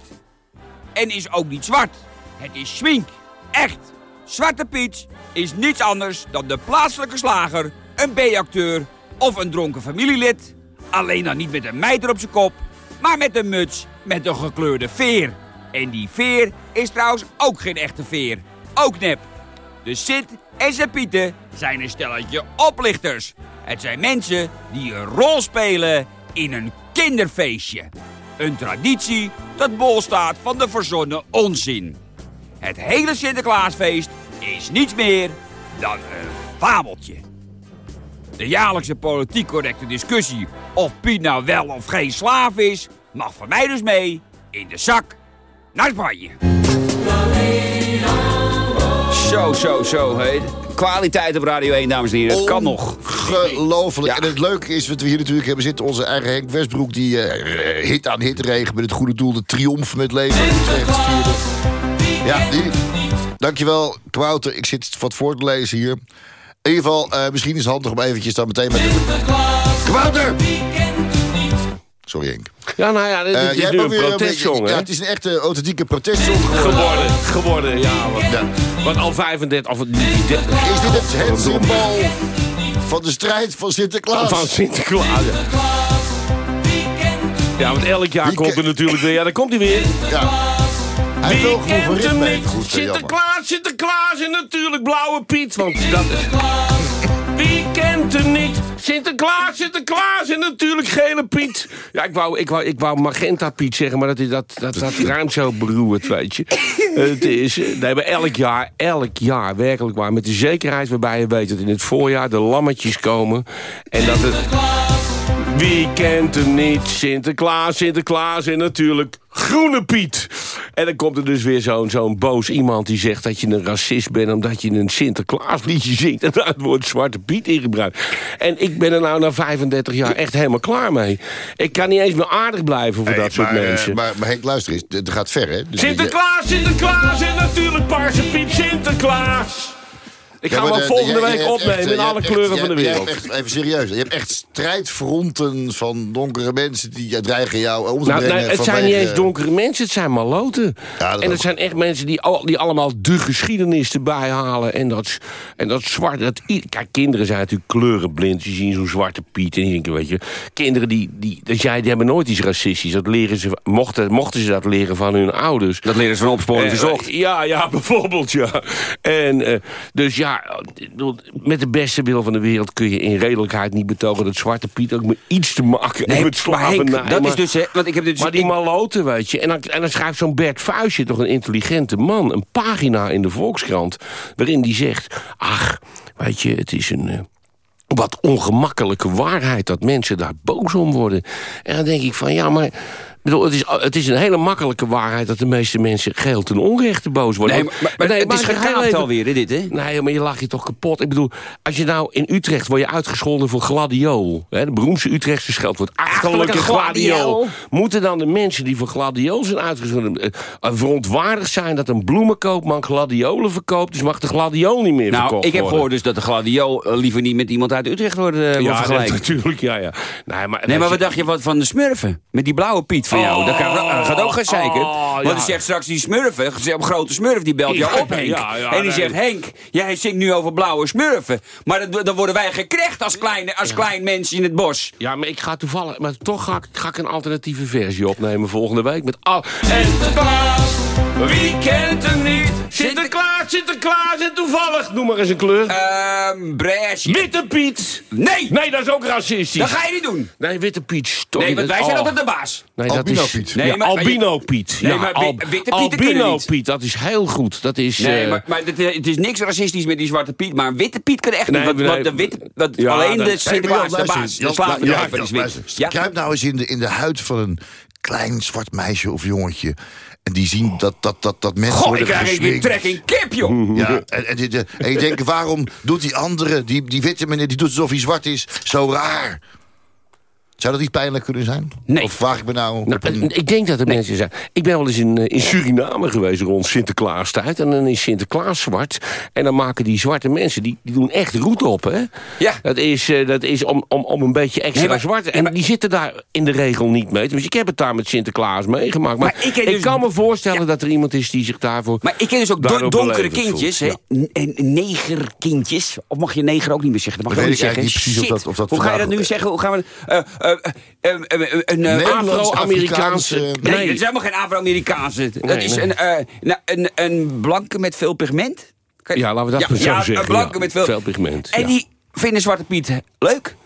En is ook niet zwart. Het is schmink. Echt. Zwarte Piet is niets anders dan de plaatselijke slager, een B-acteur of een dronken familielid. Alleen dan niet met een mijter op zijn kop, maar met een muts met een gekleurde veer. En die veer is trouwens ook geen echte veer. Ook nep. De Sint en zijn Pieten zijn een stelletje oplichters. Het zijn mensen die een rol spelen in een kinderfeestje. Een traditie dat bol staat van de verzonnen onzin. Het hele Sinterklaasfeest is niets meer dan een fabeltje. De jaarlijkse politiek correcte discussie of Piet nou wel of geen slaaf is, mag van mij dus mee in de zak naar Spanje. Zo, zo, zo. Hé. Kwaliteit op Radio 1, dames en heren. Het kan nog. Ongelooflijk. En het leuke is, wat we hier natuurlijk hebben zitten... onze eigen Henk Westbroek, die eh, hit aan hit regen... met het goede doel, de triomf met leven. Ja, die. Dankjewel, Kwouter. Ik zit wat voor te lezen hier. In ieder geval, eh, misschien is het handig om eventjes dan meteen met... Kwouter! Sorry, Henk. Ja, nou ja, dit, Eh, is nu een protestsong, Ja, het is een echte authentieke protestsong geworden. Geworden, geworden, ja. Want, want al 35, of die, die, Is dit het, het symbool van de strijd van Sinterklaas? van Sinterklaas. Ja. Ja, want elk jaar komt er natuurlijk weer. Ja, dan komt hij weer. Ja. Hij Wie voor kent hem niet? Goed. Sinterklaas, Sinterklaas en natuurlijk Blauwe Piet. Want dat is... Wie kent hem niet? Sinterklaas, Sinterklaas en natuurlijk Gele Piet. Ja, ik wou, ik wou, ik wou Magenta Piet zeggen, maar dat, is- dat, dat, dat ruimt zo beroerd, weet je. Eh, het is, nee, maar elk jaar, elk jaar, werkelijk waar. Met de zekerheid waarbij je weet dat in het voorjaar de lammetjes komen. En dat het... Wie kent hem niet? Sinterklaas, Sinterklaas en natuurlijk Groene Piet. En dan komt er dus weer zo'n zo'n boos iemand die zegt dat je een racist bent... omdat je een Sinterklaasliedje zingt en daar het woord Zwarte Piet in gebruikt. En ik ben er nou na 35 jaar echt helemaal klaar mee. Ik kan niet eens meer aardig blijven voor Hey, dat soort maar, eh, mensen. maar, maar Henk, luister eens. Het gaat ver, hè? Dus Sinterklaas, Sinterklaas en natuurlijk Paarse Piet, Sinterklaas. Ik ga Ja, hem ook volgende week opnemen in alle kleuren van de wereld. even serieus. Je hebt echt strijdfronten van donkere mensen die dreigen jou om te Nou, brengen. nee, het zijn niet eens donkere mensen, het zijn maloten. Ja, en ook. het zijn echt mensen die, al, die allemaal de geschiedenis erbij halen. En dat, en dat zwart... Dat, kijk, kinderen zijn natuurlijk kleurenblind. Die zien zo'n zwarte piet en die denken, weet je... Kinderen die, die, dat jij, die hebben nooit iets racistisch. Dat leren ze, mochten, mochten ze dat leren van hun ouders. Dat leren ze van opsporing Eh, verzocht. Ja, ja, bijvoorbeeld, ja. En eh, dus ja, ik bedoel, met de beste wil van de wereld kun je in redelijkheid niet betogen dat Zwarte Piet ook maar iets te maken heeft met maar slavernij. dat is Maar- dus... Hè, want ik heb dus maar die ik- maloten, weet je. En dan, en dan schrijft zo'n Bert Vuistje, toch een intelligente man... een pagina in de Volkskrant, waarin die zegt... ach, weet je, het is een... eh, wat ongemakkelijke waarheid dat mensen daar boos om worden. En dan denk ik van, ja, maar... ik Bedoel, het, is, het is een hele makkelijke waarheid dat de meeste mensen geheel ten onrechte boos worden. Nee, maar, maar het is gekaapt even- alweer, dit, hè? Nee, maar je lag je toch kapot. Ik bedoel, als je nou in Utrecht word je uitgescholden voor gladiool. Hè, de beroemdste Utrechtse scheldwoord. Achterlijke gladiool. Moeten dan de mensen die voor gladiool zijn uitgescholden... eh, eh, verontwaardigd zijn dat een bloemenkoopman gladiolen verkoopt... dus mag de gladiool niet meer Nou, verkocht ik heb worden? gehoord dus dat de gladiool eh, liever niet met iemand uit Utrecht wordt, eh, wordt Ja, vergelijkt. dat, natuurlijk, ja, ja. Nee, maar, Nee, maar wat dacht je wat van de smurfen? Met die blauwe Piet van jou. Dat gaat, gaat ook geen zeiken. Oh, Want ja. dan zegt straks die smurfen, een grote smurf, die belt jou op, Henk. ja, ja, en die zegt, Henk, jij zingt nu over blauwe smurfen. Maar dan, dan worden wij gekrecht als klein, als klein mens in het bos. Ja, maar ik ga toevallig... Maar toch ga ik, ga ik een alternatieve versie opnemen volgende week. Met al... En Sinterklaas, wie kent hem niet? Sinterklaas, Sinterklaas en toevallig... Noem maar eens een kleur. Ehm, Bresje. Witte Piet. Nee! Nee, dat is ook racistisch. Dat ga je niet doen. Nee, Witte Piet. stop. Nee, want wij zijn Oh. altijd de baas. Nee, dat Albino is, Piet. Nee, Nee, maar- albino Piet. Nee, ja, maar al- wi- witte kunnen albino niet. Piet, dat is heel goed. Dat is... Nee, eh, maar, maar het, het is niks racistisch met die zwarte Piet. Maar witte Piet kan echt Nee, niet. Want, de witte, want Ja, alleen dat- de Sinterklaas, de baas. De slaaf van de is wit. Ja? Kruip nou eens in de, in de huid van een klein zwart meisje of jongetje. En die zien dat, dat, dat, dat mensen Goh, ik krijg gesminkt. trek in kip, joh. Ja, en, en je denkt, waarom doet die andere, die, die witte meneer, die doet alsof hij zwart is, zo raar? Zou dat niet pijnlijk kunnen zijn? Nee. Of vraag ik me nou... Nou, een- ik denk dat er mensen zijn. Ik ben wel eens in, eh, in Suriname geweest rond Sinterklaastijd. En dan is Sinterklaas zwart. En dan maken die zwarte mensen, die, die doen echt roet op, hè? Ja. Dat is, eh, dat is om, om, om een beetje extra Nee, maar- zwart. En maar- die zitten daar in de regel niet mee. Dus ik heb het daar met Sinterklaas meegemaakt. Maar, Maar ik dus- kan me voorstellen dat er iemand is die zich daarvoor... Maar ik ken dus ook don- donkere kindjes, En negerkindjes. Of mag je neger ook niet meer zeggen? Dat mag Dat je ook niet zeggen. eigenlijk niet precies of Shit. dat- of dat Hoe ga je dat nu zeggen? Hoe gaan we... eh, eh, eh, eh, een, eh, Nederlands, Afro-Amerikaanse... Nee, Nee, dat is helemaal geen Afro-Amerikaanse. Dat is nee. Een, nou, een, een blanke met veel pigment. Ja, laten we dat maar zo ja, zeggen, Een blanke ja. met veel, Veel pigment, En ja. die vinden Zwarte Piet leuk.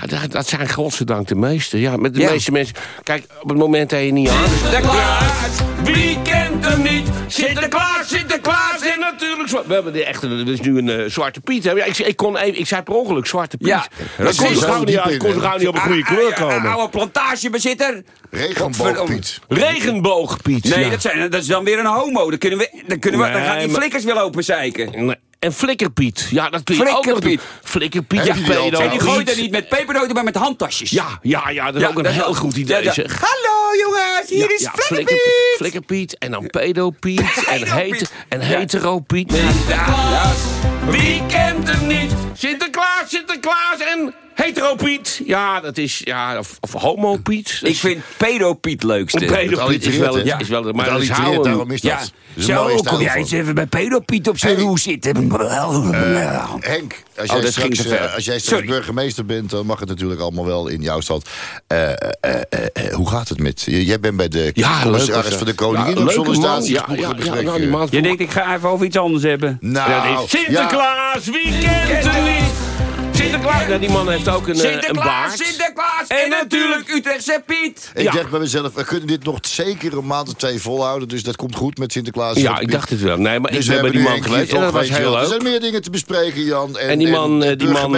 Ja, dat, dat zijn godzijdank de meeste. Ja, met de Ja. meeste mensen... Kijk, op het moment dat je niet aan... Sinterklaas, wie kent hem niet? Sinterklaas, Sinterklaas en natuurlijk... We hebben de echte, er is nu een eh, Zwarte Piet. hè. Ja, ik, ik, kon even, ik zei per ongeluk Zwarte Piet. Ja. dat Dat kon gauw niet, uit- kon niet op een goede kleur ah, komen. Oude plantagebezitter. Regenboogpiet. Regenboogpiet. Nee, ja. dat, zijn, dat is dan weer een homo. Dan, kunnen we, dan, kunnen we, dan gaan die maar- flikkers weer lopen zeiken. En Flikkerpiet. Ja, dat kun je ook nog doen. Flikkerpiet. Ja, pedo. En die gooit er niet met pepernoten, maar met handtasjes. Ja, ja, ja, dat is Ja, ook een dat- heel goed idee. Ja, ja. zeg. Hallo jongens, hier is Flikkerpiet. Flikkerpiet en dan pedopiet en, heet, en heteropiet. Ja. Wie kent hem niet? Sinterklaas, Sinterklaas en heteropiet. Ja, dat is, ja, of, of homopiet. Dat Ik is- vind pedopiet leukste. Een pedopiet is wel, hè? is wel, Het maar dat is houden. daarom is dat. Ja, zo kom jij eens even bij pedopiet op zijn Hey. roe zitten. Henk, als Oh, jij, straks, eh, als jij straks Sorry. burgemeester bent, dan mag het natuurlijk allemaal wel in jouw stad. Eh, eh, eh, eh, hoe gaat het met... Jij bent bij de Ja, commissaris van de koningin ja, op leuke man. sollicitatie. Ja, ja, ja, nou, Je denkt, ik ga even over iets anders hebben. Nou, Ja, Sinterklaas, wie kent hem niet? Sinterklaas. Ja, die man heeft ook een, eh, een Sinterklaas, baard. Sinterklaas en natuurlijk Utrechtse Piet. Ik Ja. dacht bij mezelf, we kunnen dit nog zeker een maand of twee volhouden. Dus dat komt goed met Sinterklaas. Ja, ik dacht het wel. Nee, maar Dus ik we ben bij hebben die nu man geweest en dat toch, was je heel wel. Er zijn meer dingen te bespreken, Jan. En, En die man, eh, het die man,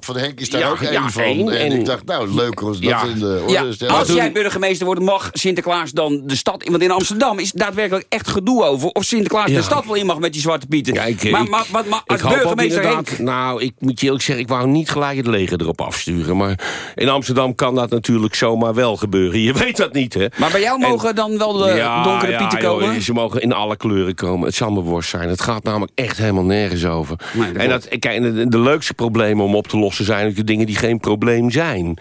van Henk is daar ja, ook ja, één van. één. En, En- ik dacht, nou, leuk als dat in de orde Ja, stellen. als jij burgemeester wordt, mag Sinterklaas dan de stad in. Want in Amsterdam is daadwerkelijk echt gedoe over of Sinterklaas Ja. de stad wel in mag met die zwarte pieten. Ja, ik, maar, ik- maar, maar, maar ik als hoop ook burgemeester inderdaad- Henk... Nou, ik moet je eerlijk zeggen, ik wou niet gelijk het leger erop afsturen. Maar in Amsterdam kan dat natuurlijk zomaar wel gebeuren. Je weet dat niet, hè? Maar bij jou mogen dan wel de donkere pieten joh, komen? ze mogen in alle kleuren komen. Het zal me worst zijn. Het gaat namelijk echt helemaal nergens over. Nee, dat en dat, kijk, de, de leukste problemen om op te lossen zijn de dingen die geen probleem zijn.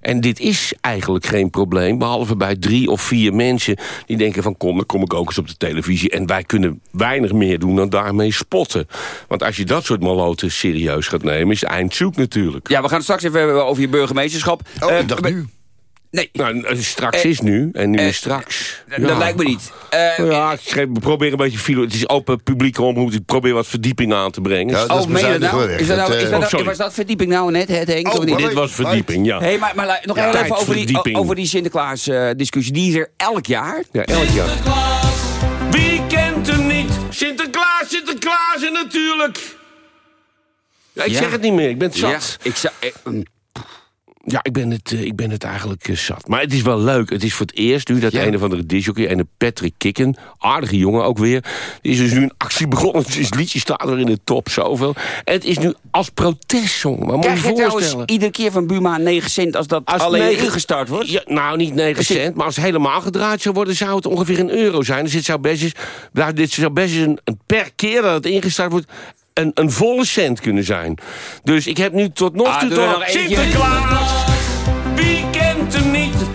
En dit is eigenlijk geen probleem. Behalve bij drie of vier mensen die denken van kom, dan kom ik ook eens op de televisie. En wij kunnen weinig meer doen dan daarmee spotten. Want als je dat soort maloten serieus gaat nemen, is het eind zoek natuurlijk. Ja, we gaan het straks even hebben over je burgemeesterschap. Oh, Eh, ik dacht nu. Nee, Nou, eh, straks is nu en nu eh, is straks. dat Ja. lijkt me niet. Eh, Ja, ik schreef, probeer een beetje filo. Het is open publieke omroep. Ik probeer wat verdieping aan te brengen. Ja, dat is oh, meen je dat nou? Is dat nou, is Dat, nou- sorry. was dat verdieping nou net, het Henk? Oh, Dit was verdieping, ja. Hé, maar, maar nog Ja, even over die, over die Sinterklaas-discussie. die is er elk jaar. Ja, elk jaar. Wie kent hem niet? Sinterklaas, Sinterklaas en natuurlijk... Ja, ik Ja. zeg het niet meer, ik ben het zat. Ja, ik zou... Ja, ik ben het, eh, ik ben het eigenlijk eh, zat. Maar het is wel leuk. Het is voor het eerst nu dat Ja. een of andere disjockey... en de Patrick Kikken, aardige jongen ook weer... is dus nu een actie begonnen. Het liedje staat er in de top, zoveel. En het is nu als protestsong. Maar moet je je trouwens voorstellen... iedere keer van Buma 9 cent als dat Als alleen ingestart wordt? Ja, nou, niet 9 cent, maar als het helemaal gedraaid zou worden... zou het ongeveer een euro zijn. Dus dit zou best eens, dit zou best eens een, een per keer dat het ingestart wordt... Een, een volle cent kunnen zijn. Dus ik heb nu tot nog Ah, toe... nog. Sinterklaas, wie kent hem niet?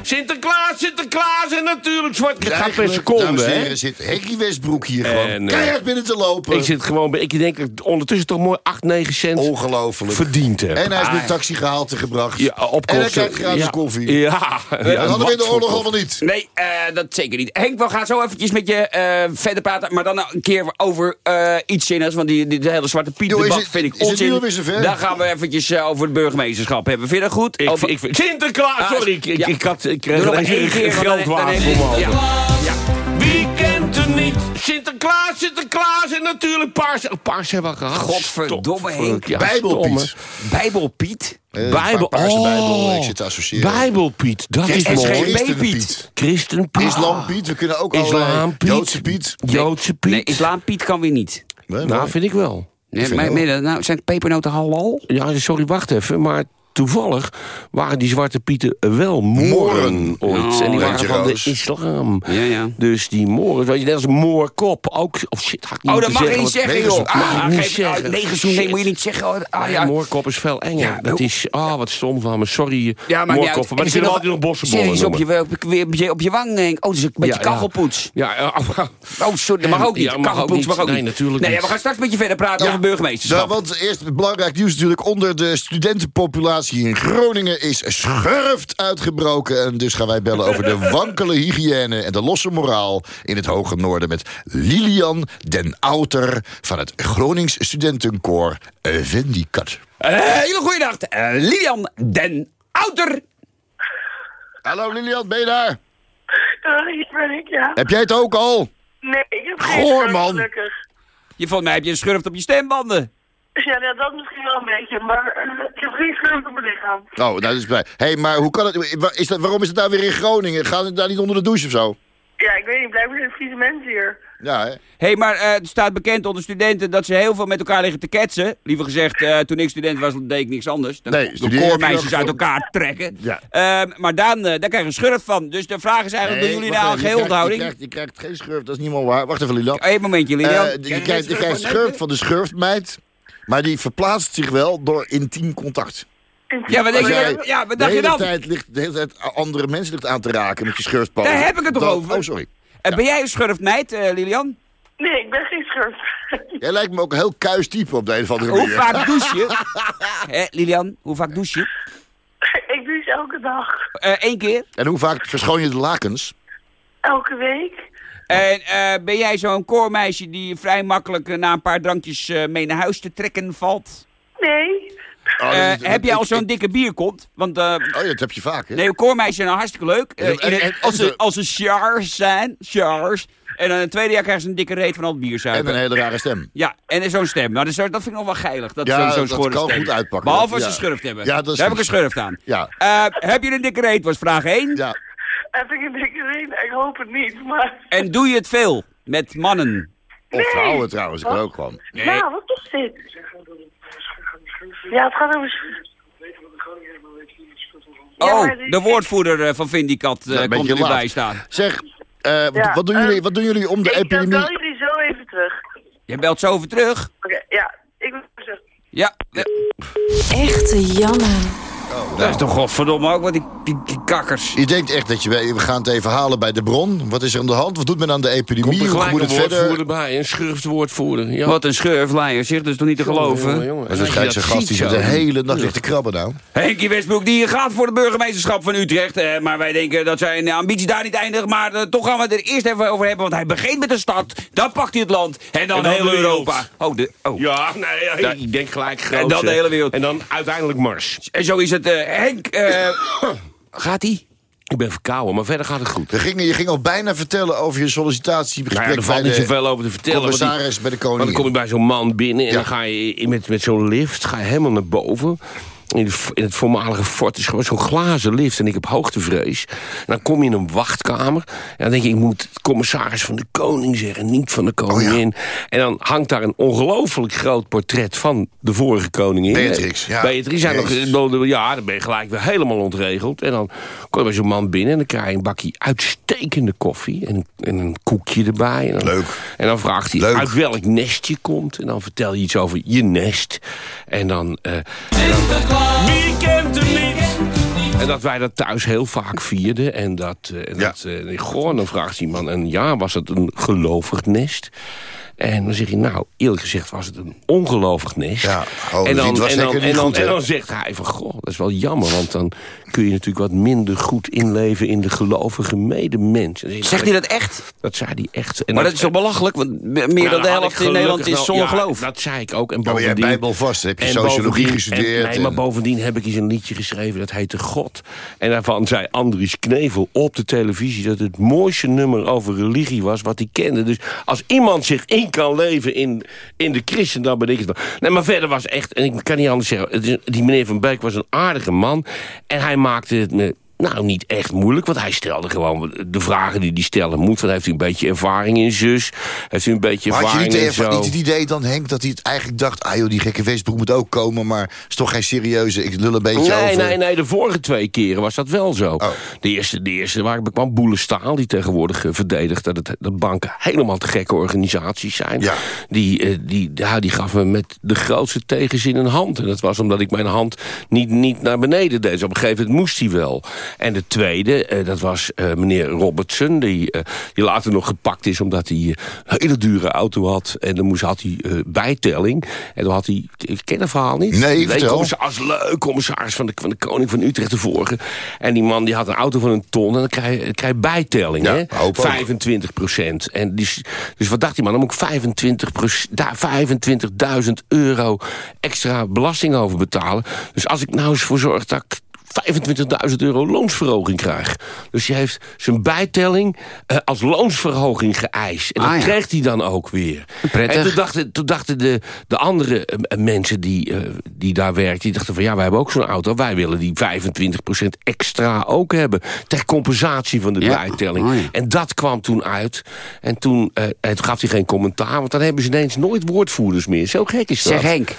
Sinterklaas, Sinterklaas en natuurlijk zwart. Het gaat per seconde, hè? zit Henkie Westbroek hier gewoon En, eh, keihard binnen te lopen. Ik zit gewoon bij, ik denk ondertussen toch mooi 8, 9 cent Ongelooflijk. verdiend heb. En hij is met taxi gehaald en gebracht. Ja, op en hij krijgt gratis ja. koffie. Ja. dat ja hadden we in de oorlog allemaal niet. Nee, eh, dat zeker niet. Henk, we gaan zo eventjes met je eh, verder praten. Maar dan een keer over eh, iets zinnigs. Want die, die, de hele Zwarte Piet debat vind ik onzin. Dan gaan we eventjes over het burgemeesterschap hebben. Vind je dat goed? Ik, Over- ik, Sinterklaas, Ah, sorry. Ik, ik, had, ik nog ineens één een keer, dan- voor me. ja. Ja. Wie kent hem niet? Sinterklaas, Sinterklaas en natuurlijk paars. Oh, paars hebben we gehad. Godverdomme. Henk. Ja, Bijbelpiet. Bijbelpiet? Eh, Bijbel. pa- Paarse oh. Bijbel, ik zit te associëren. Bijbelpiet, dat is mooi. geen Christen Piet. Piet. Christenpiet. Islampiet, we kunnen ook. Islampiet. Joodse Piet. Joodse Piet. Nee, Islaampiet kan weer niet. Nee, Nou, vind ik wel. Nee, vind maar, nou, zijn pepernoten halal? Ja, sorry, wacht even. Maar toevallig waren die zwarte pieten wel moren ooit. Oh, en die waren van de islam. Ja, ja. Dus die moren, weet je, net als een moorkop. Ook, oh shit, had ik niet Oh, dat mag je niet zeggen. joh. Ah, niet zeggen. ah, nee, Shit. moet je niet zeggen. Ah, ja. moorkop is veel enger. Ja, dat is, ah, wat stom van me. Sorry, Ja, maar moorkop. Maar die kunnen altijd nog bossenbollen op je, op, je, op, je, op je wang, Henk. Oh, dat is een beetje kachelpoets. Ja, ja, Oh, sorry, dat mag ook niet. Ja, mag ook Kachelpoets niet. mag ook Nee, niet. natuurlijk nee, niet. ja, we gaan straks met je verder praten over burgemeesterschap. Nou, want eerst belangrijk nieuws natuurlijk. Onder de studentenpopulatie in Groningen is schurft uitgebroken. En dus gaan wij bellen over de wankele hygiëne en de losse moraal in het Hoge Noorden met Lilian den Outer van het Gronings studentenkoor Vendicat. Een hele goede dag, eh, Lilian den Outer. Hallo Lilian, ben je daar? Ja, hier ben ik, ja. Heb jij het ook al? Nee, ik heb geen Goor, man. gelukkig. Je, volgens mij heb je een schurft op je stembanden. Ja, ja, dat misschien wel een beetje, maar eh, ik heb geen schurft op mijn lichaam. Oh, nou, dat is blij. Hé, hey, maar hoe kan het, is dat, waarom is het daar weer in Groningen? Gaan het daar niet onder de douche of zo? Ja, ik weet niet, blijkbaar zijn vieze mensen hier. Ja, hè? Hé, hey, maar eh, het staat bekend onder studenten dat ze heel veel met elkaar liggen te ketsen. Liever gezegd, eh, toen ik student was, deed ik niks anders. Dan Nee, de koormeisjes uit elkaar trekken. Ja. Ehm, maar dan, eh, daar krijg je een schurft van. Dus de vraag is eigenlijk, doen jullie nou een even, je? Je krijgt, je krijgt geen schurf, dat is niet meer waar. Wacht even, Lilian. Eén momentje, Lilian. Eh, je, krijgt, je krijgt schurft van de schurftmeid, maar die verplaatst zich wel door intiem contact. Ja, wat denk je, jij ja, wat de dacht je hele dan? tijd ligt, de hele tijd andere mensen ligt aan te raken met je schurftpoot. Daar heb ik het toch over? Oh, sorry. Eh, Ben jij een schurftmeid, eh, Lilian? Nee, ik ben geen schurft. Jij lijkt me ook een heel kuis type op de een of andere Hoe manier. vaak douche je? Hè, Lilian, hoe vaak douche je? ik douche elke dag. Eén keer. En hoe vaak verschoon je de lakens? Elke week. En eh, ben jij zo'n koormeisje die vrij makkelijk eh, na een paar drankjes eh, mee naar huis te trekken valt? Nee. Oh, Eh, heb je ik- al zo'n ik- dikke bierkont? Want eh, Oh, ja, dat heb je vaak, hè? nee, koormeisjes zijn nou hartstikke leuk. En- en- en- als, en ze, als ze chars zijn, chars. En dan in het tweede jaar krijgen ze een dikke reet van al het En bierzuipen. een hele rare stem. Ja, en zo'n stem. Nou, dat, is- dat vind ik nog wel geilig. Dat Ja, zo'n dat kan stem. goed uitpakken. Behalve als Ja. ze schurft hebben. Ja, dat is Daar heb ik een schurft aan. Ja. Eh, heb je een dikke reet, was vraag 1. Ja. Heb ik een dikke ring? Ik hoop het niet, maar... En doe je het veel met mannen? Of vrouwen trouwens, ik ook gewoon. Nee. Nou, wat is dit? Ja, het gaat over... Ja, Oh, de woordvoerder eh, van Vindicat Ja, een komt er bij staan. Zeg, eh, Ja, wat, doen jullie, wat doen jullie om de Ik epidemie... bel jullie zo even terug. Je belt zo over terug. Oké, ja. Ik wil terug. Ja, eh, Janne. dat is toch godverdomme ook wat die, die, die kakkers. Je denkt echt dat je... We gaan het even halen bij de bron. Wat is er aan de hand? Wat doet men aan de Komt epidemie? er Hoe moet een het verder? bij, een schurftwoordvoerder. Ja. Wat een schurfleier, zeg, dat is toch niet te geloven? Jongen, jongen. Dat is En als je waarschijnlijk zo'n dat gast die ziet zit de hele nacht ligt te krabben nou. Henkie Westbroek die gaat voor de burgemeesterschap van Utrecht. Eh, maar wij denken dat zijn ambitie daar niet eindigt. Maar eh, toch gaan we het er eerst even over hebben. Want hij begint met de stad, dan pakt hij het land. En dan, En dan heel. Europa. Oh, de, oh. Ja, nee, ja, ik denk gelijk groot. En dan de hele wereld. En dan uiteindelijk Mars. En zo is het. Henk, eh, gaat hij? Ik ben verkouden, maar verder gaat het goed. We gingen, je ging al bijna vertellen over je sollicitatiegesprek Nou ja, er valt niet zoveel over te vertellen. commissaris bij de koning. dan kom je bij zo'n man binnen en Ja. dan ga je met, met zo'n lift ga je helemaal naar boven. In, het voormalige fort is gewoon zo'n glazen lift en ik heb hoogtevrees. En dan kom je in een wachtkamer. En dan denk je, ik moet commissaris van de koning zeggen, niet van de koningin. En dan hangt daar een ongelooflijk groot portret van de vorige koningin. Beatrix, ja. Beatrix, ja, nog, ja, dan ben je gelijk weer helemaal ontregeld. En dan kom je bij zo'n man binnen en dan krijg je een bakje uitstekende koffie. En, en een koekje erbij. En dan, Leuk. En dan vraagt hij Leuk. uit welk nest je komt. En dan vertel je iets over je nest. En dan... eh, Wie kent hem niet? En dat wij dat thuis heel vaak vierden. En dat, eh, en dat eh, goh, dan vraagt iemand, en ja, was het een gelovig nest? En dan zeg je, nou, eerlijk gezegd was het een ongelovig nest. Ja, oh, en, dan, en dan zegt hij van, goh, dat is wel jammer... want dan kun je natuurlijk wat minder goed inleven... in de gelovige medemens. Zegt hij dat echt? Dat zei hij echt. En Maar dat is toch belachelijk? Want meer Nou, dan de helft in Nederland is ja, geloof. Dat zei ik ook. En maar jij bovendien, bijbelvast, heb je sociologie bovendien- gestudeerd En, nee, maar en- bovendien heb ik eens een liedje geschreven. Dat heette God. En daarvan zei Andries Knevel op de televisie... dat het mooiste nummer over religie was wat hij kende. Dus als iemand zich in kan leven in, in de christen... dan ben ik het wel. Nee, maar verder was echt... en ik kan niet anders zeggen... die meneer Van Beek was een aardige man. En hij maakte het me... Nou, niet echt moeilijk, want hij stelde gewoon de vragen die hij stellen moet. Van, heeft u een beetje ervaring in zus? Heeft u een beetje Maar had je ervaring niet, in even, zo? niet het idee dan, Henk, dat hij het eigenlijk dacht... ah joh, die gekke Westbroek moet ook komen, maar is toch geen serieuze... ik lul een beetje Nee, over... nee, nee, de vorige twee keren was dat wel zo. Oh. De eerste, de eerste waar ik kwam, Boele Staal, die tegenwoordig eh, verdedigt... dat, het, dat banken helemaal te gekke organisaties zijn. Ja. Die, eh, die, ja, die gaf me met de grootste tegenzin een hand. En dat was omdat ik mijn hand niet, niet naar beneden deed. Dus op een gegeven moment moest hij wel. En de tweede, eh, dat was eh, meneer Robertson... Die, eh, die later nog gepakt is omdat hij een hele dure auto had. En dan moest, had hij bijtelling. En dan had hij... Ik ken het verhaal niet. Nee, vertel. commissaris, leuk, commissaris van de, van de koning van Utrecht de vorige. En die man die had een auto van een ton en dan krijg je, krijg je bijtelling, Ja, hè? hoop ook. 25 procent. En dus, dus wat dacht die man? Dan moet ik 25 daar 25.000 euro extra belasting over betalen. Dus als ik nou eens voor zorg dat ik 25.000 euro loonsverhoging krijg. Dus hij heeft zijn bijtelling eh, als loonsverhoging geëist. En dat Ah, ja. krijgt hij dan ook weer. Prettig. En toen dachten, toen dachten de, de andere eh, mensen die, eh, die daar werkten... die dachten van ja, wij hebben ook zo'n auto. Wij willen die 25% extra ook hebben. Ter compensatie van de Ja. bijtelling. Oh, ja. En dat kwam toen uit. En toen, en toen gaf hij geen commentaar. Want dan hebben ze ineens nooit woordvoerders meer. Zo gek is dat. Zeg Henk.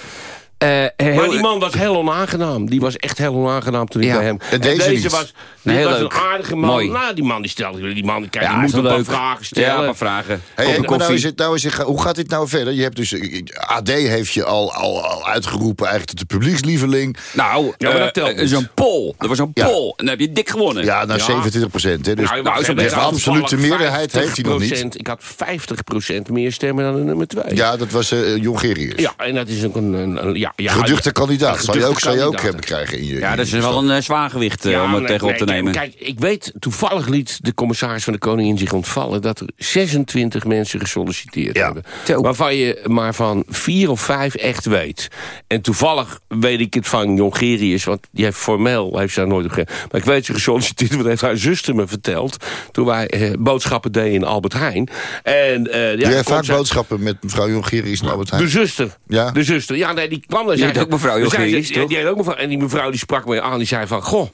Eh, Maar die man was heel onaangenaam. Die was echt heel onaangenaam toen ik Ja. bij hem... En deze niet. was, Nee, heel was een aardige man. Mooi. Nou, die man die stelde... Die man, kijk, Ja, die moet is wel een paar vragen stellen. Ja, een paar vragen. Hey, maar nou is het, nou is het, hoe gaat dit nou verder? Je hebt dus, eh, AD heeft je al, al, al uitgeroepen eigenlijk tot de publiekslieveling. Nou, Ja, maar dat eh, telt eh, niet. zo'n poll. Er was een Ja. poll. En dan heb je dik gewonnen. Ja, naar Ja. 27 procent. Dus Nou, nou, had absolute meerderheid heeft hij nog niet. 50%. Ik had 50% meer stemmen dan de nummer 2. ja, dat was eh Jongerius. Ja, en dat is ook een... een, een- ja, ja, Geduchte kandidaat. Zou je ook, zou je ook hebben krijgen in je Ja, in dat is wel een eh, zwaar gewicht eh, Ja, om het nee, tegenop te nemen. Kijk, ik weet, toevallig liet de commissaris van de Koningin zich ontvallen... dat er 26 mensen gesolliciteerd Ja. hebben. Waarvan je maar van vier of vijf echt weet. En toevallig weet ik het van Jongerius... want die heeft formeel heeft ze daar nooit op ge- Maar ik weet ze gesolliciteerd, want heeft haar zuster me verteld... toen wij eh, boodschappen deden in Albert Heijn. En, eh, ja, Doe jij kon vaak boodschappen met mevrouw Jongerius en Albert Heijn? de zuster. Ja? De zuster. Ja, nee, die kwam daar. Die zei ze- ook mevrouw Jongerius, toch? Die heet ook mevrouw. En die mevrouw die sprak me aan. Die zei van, goh...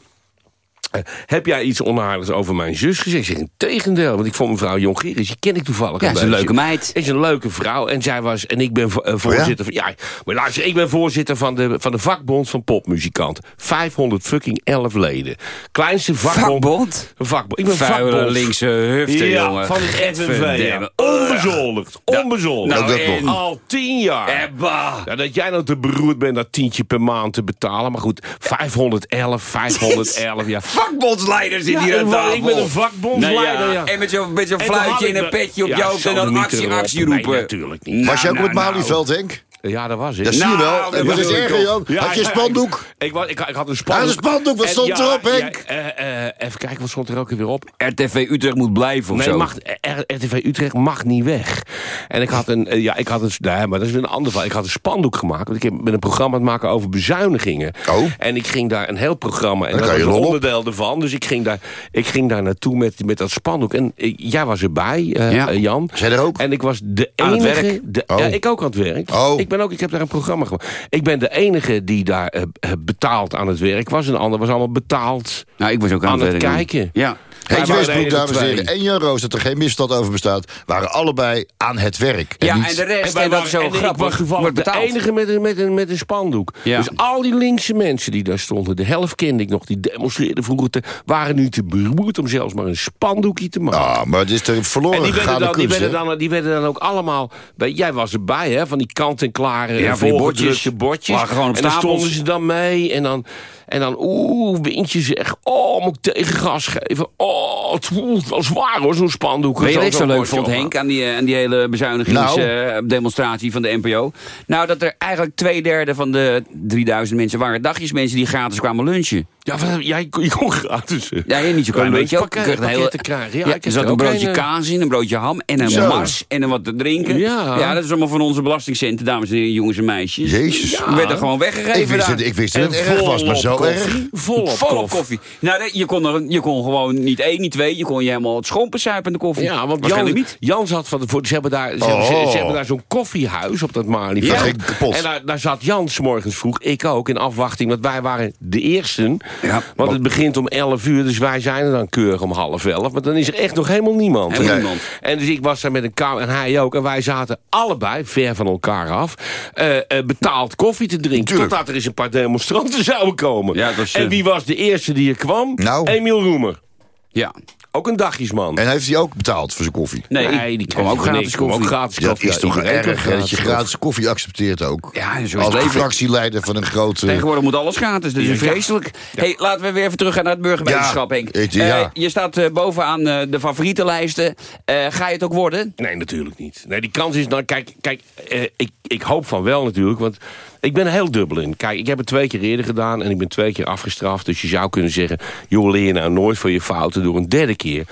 heb jij iets onaardigs over mijn zus gezegd? Ik zeg, in tegendeel, want ik vond mevrouw Jongerius, die ken ik toevallig Ja, een is een beetje. leuke meid. Is een leuke vrouw. En zij was, en ik ben vo- eh, voorzitter van, ja, maar luister, ik ben voorzitter van de, van de vakbond van popmuzikant. 500 fucking 11 leden. Kleinste vakbond. Vakbond? Een vakbond. Ik ben Vuile vakbond. linkse hufte, ja, jongen. van het FNV. Ja. Onbezoldigd. Onbezoldigd. Nou, dat en-. Al tien jaar. Ebba. Ja, dat jij nou te beroerd bent dat tientje per maand te betalen. Maar goed, 511, 511, ja. Vakbondsleider zit Ja, hier aan ik tafel. ben een vakbondsleider, ja. En met zo'n fluitje ik en een petje op Ja, je hoofd en dan actie, actie Nee, roepen. natuurlijk niet. Was je ook Nou, met nou, Malieveld, Henk? Ja, dat was ik. Dat zie je Nou, wel. dat En wat was is ik erger. Jan? Ja, Had je een spandoek? Ik, ik, wa- ik, ik had een Ja, spandoek. een spandoek, wat En stond ja, erop, ja, Henk? eh, eh, even kijken, wat stond er ook weer op? RTV Utrecht moet blijven of Nee, zo. mag, R- RTV Utrecht mag niet weg. En ik had een, eh, ja, ik had een, nee, maar dat is weer een ander verhaal. Ik had een spandoek gemaakt, want ik heb- ben een programma aan het maken over bezuinigingen. Oh. En ik ging daar een heel programma, en Dan dat was je een op. onderdeel ervan. Dus ik ging daar, ik ging daar naartoe met, met dat spandoek. En eh, jij was erbij, eh, Ja. eh, Jan. Zij er ook? En ik was de Aan het enige... werk? De, Oh. ja, ik ook aan het werk. Oh. Ik, ben ook, ik heb daar een programma gemaakt. Ik ben de enige die daar eh, eh, betaald aan het werk was. En de ander was allemaal betaald Nou, ik was ook aan, aan het man. kijken. Ja. Heetje Westbroek, dames en heren, en Jan Roos, dat er geen misstand over bestaat... waren allebei aan het werk. Ja, niet- en de rest, en dat is zo grappig, wordt de enige met een, met, een, met een spandoek. Ja. Dus al die linkse mensen die daar stonden, de helft kende ik nog, die demonstreerden vroeger, te, waren nu te beroerd om zelfs maar een spandoekje te maken. Ah, maar het is de verloren En die werden, dan, die, werden dan, die werden dan ook allemaal... Bij, jij was erbij, hè? Van die kant-en-klare Ja, volgedrukte bordjes. bordjes. Lagen gewoon op en dan stonden ze dan mee. En dan, en dan oeh, windje zeg. Oh, moet ik tegengas geven? Oh, het voelt wel zwaar hoor, zo'n spandoek. Weet je wat ik zo leuk vond. Henk, aan die, eh, aan die hele bezuinigingsdemonstratie van de NPO? Nou, dat er eigenlijk twee derde van de 3000 mensen waren dagjesmensen die gratis kwamen lunchen. Ja, wat, jij kon, je kon gratis. eh, Ja, niet zo klein een beetje ook. Je een hele- pakket te krijgen. Ja, Ja, ik er zat een ook broodje een, eh, kaas in, een broodje ham en een Zo. mars en een wat te drinken. Ja. dat is allemaal van onze belastingcenten, dames en heren, jongens en meisjes. Jezus. Die werden gewoon weggegeven Ik wist, het, ik wist dat het erg was, maar zo. Koffie. Vol op Vol op koffie. Nou, je kon, er, je kon gewoon niet één, niet twee. Je kon je helemaal het schoon besuipen in de koffie. Ja, want Jan, Waarschijnlijk niet. Jan zat van de. Ze hebben daar, ze Oh. ze hebben daar zo'n koffiehuis op dat ging kapot. En daar, daar zat Jan 's morgens vroeg, ik ook, in afwachting. Want wij waren de eersten. Ja. Want het begint om 11 uur, dus wij zijn er dan keurig om half 11. Maar dan is er echt nog helemaal niemand. Helemaal niemand. En dus ik was daar met een kamer en hij ook. En wij zaten allebei, ver van elkaar af, eh, eh, betaald koffie te drinken. Tuurlijk. Totdat er eens een paar demonstranten zouden komen. Ja, was, eh, en wie was de eerste die er kwam? Nou. Emiel Roemer. Ja. Ook een dagjesman. En heeft hij ook betaald voor zijn koffie? Nee, Nee, die kwam ook gratis koffie. Ook gratis Dat is toch erg dat je gratis koffie accepteert ook. Ja, zo is Als fractieleider van een grote... Tegenwoordig moet alles gratis, dus Ja. vreselijk. Hey, laten we weer even terug gaan naar het burgemeesterschap, Ja, Henk. het-. Eh, je staat eh, bovenaan eh, de favorietenlijsten. Eh, ga je het ook worden? Nee, natuurlijk niet. Nee, die kans is... Nou, kijk, kijk eh, ik, ik hoop van wel natuurlijk, want ik ben er heel dubbel in. Kijk, ik heb het twee keer eerder gedaan en ik ben twee keer afgestraft. Dus je zou kunnen zeggen, joh, leer je nou nooit van je fouten door een derde keer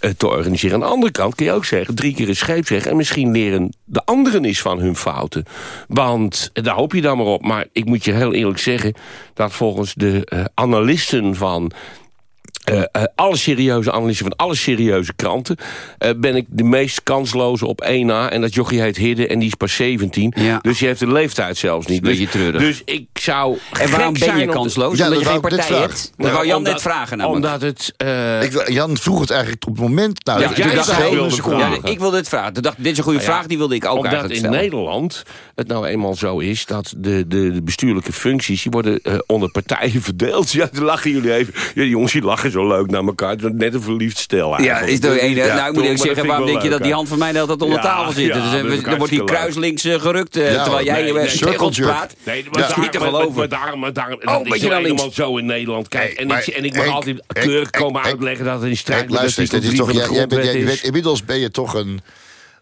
eh, te organiseren. Aan de andere kant kun je ook zeggen, drie keer is scheepsrecht... en misschien leren de anderen eens van hun fouten. Want eh, daar hoop je dan maar op. Maar ik moet je heel eerlijk zeggen... dat volgens de eh, analisten van eh, eh, alle serieuze analisten van alle serieuze kranten... eh, ben ik de meest kansloze op 1 na. En dat jochie heet Hidde en die is pas 17. Ja. Dus die heeft de leeftijd zelfs niet. Dus, beetje treurig. dus ik zou En waarom ben je kansloos? Ja, Omdat je geen partij hebt? Dat wou Jan omdat- net vragen namelijk. Omdat het... eh, Ik, wil- Jan vroeg het eigenlijk op het moment... Nou, Ja, jij dacht zou ik- wilde een seconde. vragen. Ja, ik wilde dit vragen. Toen dacht dit is een goede Nou ja, vraag, die wilde ik ook Omdat eigenlijk in stellen. Nederland het nou eenmaal zo is... dat de, de, de bestuurlijke functies die worden onder partijen verdeeld. Ja, dan lachen jullie even. Ja, die jongens die lachen zo leuk naar elkaar. Is net een verliefd stel Ja, eigenlijk. is er een, Ja, nou, ik moet dat zeggen, ik waarom denk je dat die hand van mij de hele tijd onder Ja, tafel zit? ja, Dus, dat eh, ik er wordt hartstikke kruislinks eh, gerukt, eh, Ja, terwijl jij nee, eh, nee, circle praat. Nee, dat maar is daar- niet te maar- geloven. Maar, daarom, maar daarom, Oh, dat is je eenmaal zo in Nederland. Kijk, en, ik, en ik mag altijd keurig komen uitleggen dat het in strijd luister, is 3 toch, van de jij, jij bent, grondwet jij is. bent- inmiddels ben je toch een,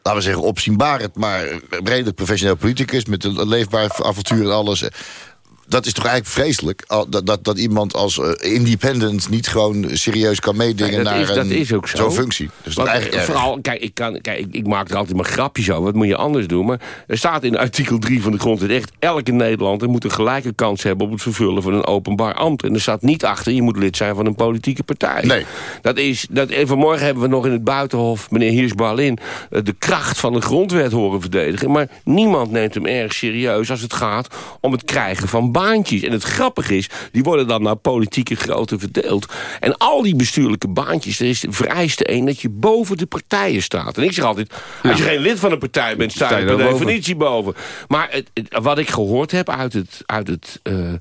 laten we zeggen, opzienbarend, maar redelijk professioneel politicus met een leefbaar avontuur en alles. Dat is toch eigenlijk vreselijk, dat, dat, dat iemand als eh, independent niet gewoon serieus kan meedingen naar is- een- is ook zo. zo'n functie. Dus dat eigenlijk eh, vooral, kijk, ik, kan, kijk ik, ik maak er altijd maar grapjes over. Wat moet je anders doen? Maar er staat in artikel 3 van de grondwet echt... elke Nederlander moet een gelijke kans hebben... op het vervullen van een openbaar ambt. En er staat niet achter... je moet lid zijn van een politieke partij. Nee. Dat is, dat, en vanmorgen hebben we nog in het Buitenhof... meneer Hirsch-Barlin eh, de kracht van de grondwet horen verdedigen. Maar niemand neemt hem erg serieus als het gaat... om het krijgen van baantjes. En het grappige is, die worden dan naar politieke grootte verdeeld. En al die bestuurlijke baantjes, er is de vereiste één... dat je boven de partijen staat. En ik zeg altijd, als je geen lid van een partij bent... sta je per er boven. definitie boven. Maar het, het- wat ik gehoord heb uit het... Uit het eh,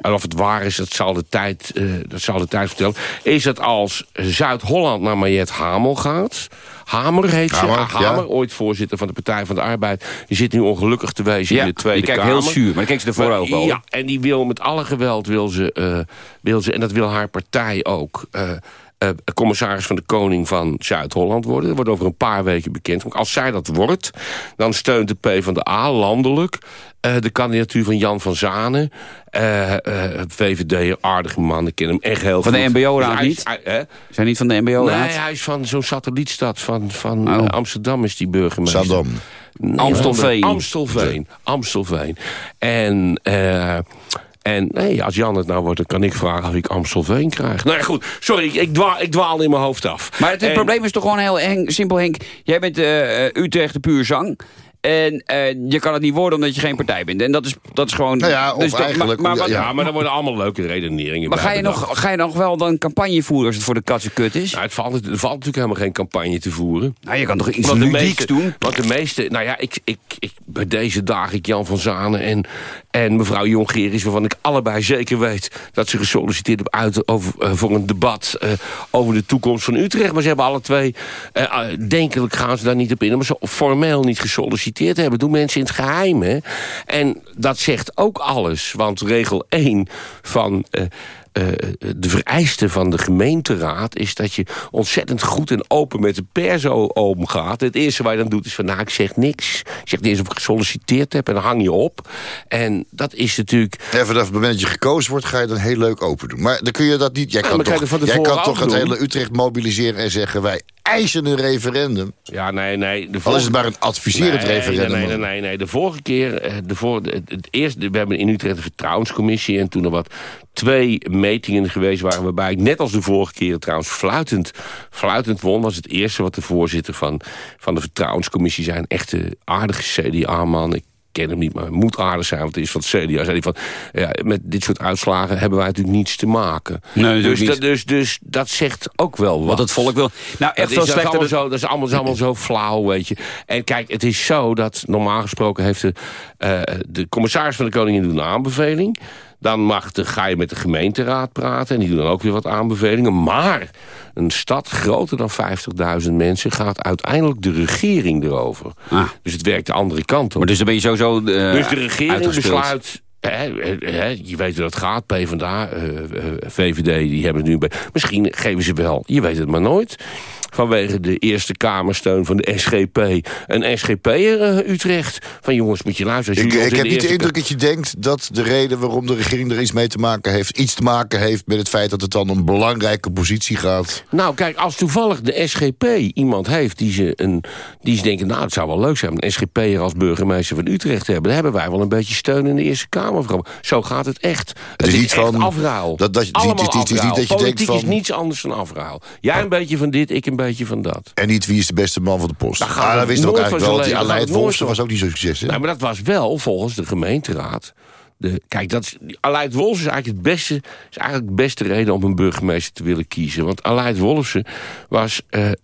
en of het waar is, dat zal de tijd, eh, dat zal de tijd vertellen. Is dat als Zuid-Holland naar Mariette Hamel gaat... Hamer heet ze. Hamer, Ah, Hamer, ja. ooit voorzitter van de Partij van de Arbeid. Die zit nu ongelukkig te wezen Ja, in de Tweede die kijkt Kamer. heel zuur, maar dan kijkt ze ervoor ook al. Ja, en die wil met alle geweld, wil ze, eh, wil ze en dat wil haar partij ook... eh, eh, commissaris van de Koning van Zuid-Holland worden. Dat wordt over een paar weken bekend. Want als zij dat wordt, dan steunt de PvdA landelijk... eh, de kandidatuur van Jan van Zanen. eh eh, VVD, aardige man, ik ken hem echt heel Van de goed. MBO-raad Dus hij is- niet? hij- hè? Zijn niet van de MBO-raad? Nee, hij is van zo'n satellietstad van, van Oh. Amsterdam is die burgemeester. Saddam. Nee, Amstelveen. Amstelveen. Amstelveen. En, eh, en nee, als Jan het nou wordt, dan kan ik vragen of ik Amstelveen krijg. Nou ja, goed. Sorry, ik, ik, dwaal, ik dwaal in mijn hoofd af. Maar het, En- probleem is toch gewoon heel simpel, Henk. Jij bent eh, eh, Utrecht de puur zang. En eh, je kan het niet worden omdat je geen partij bent. En dat is, dat is gewoon... Nou ja, of dus dat- eigenlijk- Maar, maar, wat- Ja, maar dan worden allemaal leuke redeneringen maar ga, je nog, ga je nog wel dan campagne voeren als het voor de katse kut is? Nou, het valt, er valt natuurlijk helemaal geen campagne te voeren. Nou, je kan toch iets Want de ludieks meeste, doen? Want de meeste, nou ja, ik, ik, ik, bij deze dagen ik Jan van Zanen en, en mevrouw Jongeris... waarvan ik allebei zeker weet dat ze gesolliciteerd hebben uit over, eh, voor een debat... eh, over de toekomst van Utrecht. Maar ze hebben alle twee, denkelijk gaan ze daar niet op in... maar ze formeel niet gesolliciteerd hebben. Doen mensen in het geheim? En dat zegt ook alles. Want regel 1 van... eh, de vereiste van de gemeenteraad is dat je ontzettend goed en open met de pers omgaat. Het eerste wat je dan doet is van, nou, ik zeg niks. Ik zeg niet eens of ik gesolliciteerd heb en dan hang je op. En dat is natuurlijk... En vanaf het moment dat je gekozen wordt, ga je dan heel leuk open doen. Maar dan kun je dat niet. Jij Ja, kan je toch, jij kan toch het hele Utrecht mobiliseren en zeggen: wij eisen een referendum. Ja, nee, nee. De Al is het maar een adviserend nee, referendum. Nee, nee, nee, nee, nee. De vorige keer, eh, de voor, het, het eerste, we hebben in Utrecht een vertrouwenscommissie... en toen er wat twee metingen geweest waren... waarbij ik net als de vorige keer trouwens fluitend, fluitend won... was het eerste wat de voorzitter van, van de vertrouwenscommissie zei. Een echte aardige CDA-man. Ik ken hem niet, maar moet aardig zijn, want het is van het CDA. Zei hij van, ja, met dit soort uitslagen hebben wij natuurlijk niets te maken. natuurlijk dus, dat, dus, dus dat zegt ook wel wat. Wat het volk wil. Nou, Dat echt is, dat, is allemaal slechter. zo, dat is allemaal, allemaal zo flauw, weet je. En kijk, het is zo dat normaal gesproken heeft de, eh, de commissaris van de Koningin doet een aanbeveling. Dan mag de, ga je met de gemeenteraad praten en die doen dan ook weer wat aanbevelingen. Maar een stad groter dan 50.000 mensen gaat uiteindelijk de regering erover. Dus het werkt de andere kant op. Ah. Maar dus dan ben je sowieso eh, Dus de regering uitgespeeld. besluit... Je weet hoe dat gaat, PvdA, eh, eh, VVD, die hebben het nu bij... Misschien geven ze wel, je weet het maar nooit... vanwege de Eerste Kamersteun van de SGP... een SGP'er uh, Utrecht. Van jongens, moet je luisteren... Ik, ik heb niet de indruk dat je denkt dat de reden waarom de regering er iets mee te maken heeft... iets te maken heeft met het feit dat het dan om een belangrijke positie gaat. Nou, kijk, als toevallig de SGP iemand heeft die ze, een, die ze denken... nou, het zou wel leuk zijn om een SGP'er als burgemeester van Utrecht te hebben... dan hebben wij wel een beetje steun in de Eerste Kamer. voor. Zo gaat het echt. Het, is is, niet echt van- afruil. dat- dat- het is niet- Allemaal het is niet- het is niet afruil. dat je denkt Politiek is van- niets anders dan afruil. Jij een beetje van dit, ik een beetje van dat. En niet wie is de beste man van de post. Daar Ah, dat wisten we ook eigenlijk wel. Die Aleid Wolfsen was ook niet zo'n succes. Hè? Nou, maar dat was wel volgens de gemeenteraad. De, kijk, dat is, Aleid Wolfsen is eigenlijk, het beste, is eigenlijk de beste reden om een burgemeester te willen kiezen. Want Aleid Wolfsen was eh, eh,